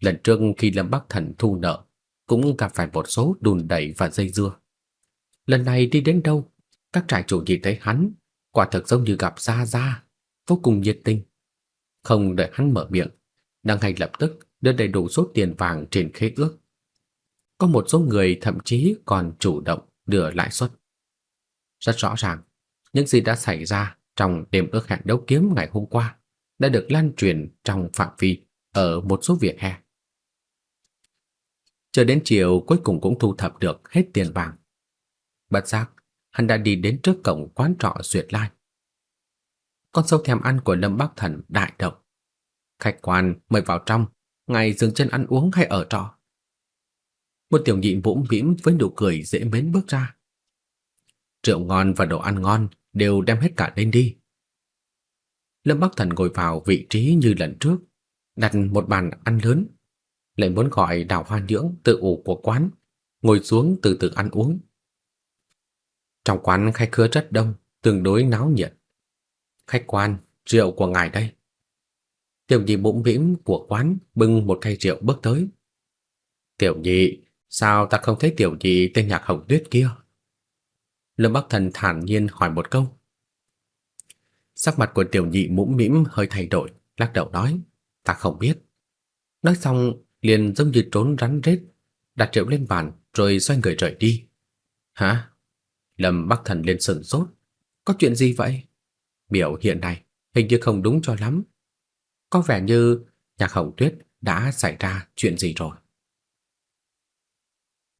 Lần trước khi Lâm Bắc Thần thu nợ, cũng gặp phải một số đùn đẩy và dây dưa. Lần này đi đến đâu, các trại chủ nhìn thấy hắn, quả thực giống như gặp Gia Gia, vô cùng nhiệt tình. Không đợi hắn mở miệng, đăng hành lập tức đưa đầy đủ số tiền vàng trên khế ước. Có một số người thậm chí còn chủ động đưa lãi suất. Rất rõ ràng, những gì đã xảy ra trong đêm ước hẹn đấu kiếm ngày hôm qua đã được lan truyền trong phạm vi ở một số vỉa hè. Chờ đến chiều cuối cùng cũng thu thập được hết tiền vàng. Bất giác, hắn đã đi đến trước cổng quán trọ Duyệt Lai. Con sâu thèm ăn của Lâm Bắc Thần đại động. Khách quan mời vào trong, ngài dừng chân ăn uống hay ở trọ. Một tiểu nhị vũm vĩm với nụ cười dễ mến bước ra. Rượu ngon và đồ ăn ngon đều đem hết cả lên đi. Lâm Bắc Thần ngồi vào vị trí như lần trước, đặt một bàn ăn lớn, lại muốn gọi đào hoa nhưỡng tự ủ của quán, ngồi xuống từ từ ăn uống. Trong quán khách khứa rất đông, tương đối náo nhiệt. Khách quan, rượu của ngài đây. Tiểu nhị bụng bĩm của quán bưng một khay rượu bước tới. Tiểu nhị, sao ta không thấy tiểu nhị tên nhạc hồng tuyết kia? Lâm Bắc Thần thản nhiên hỏi một câu. Sắc mặt của tiểu nhị mũm mĩm hơi thay đổi, lắc đầu nói, ta không biết. Nói xong, liền giống như trốn rắn rết, đặt rượu lên bàn rồi xoay người rời đi. Hả? Lâm Bắc Thần lên sửng sốt. Có chuyện gì vậy? Biểu hiện này hình như không đúng cho lắm. Có vẻ như Nhạc Hồng Tuyết đã xảy ra chuyện gì rồi.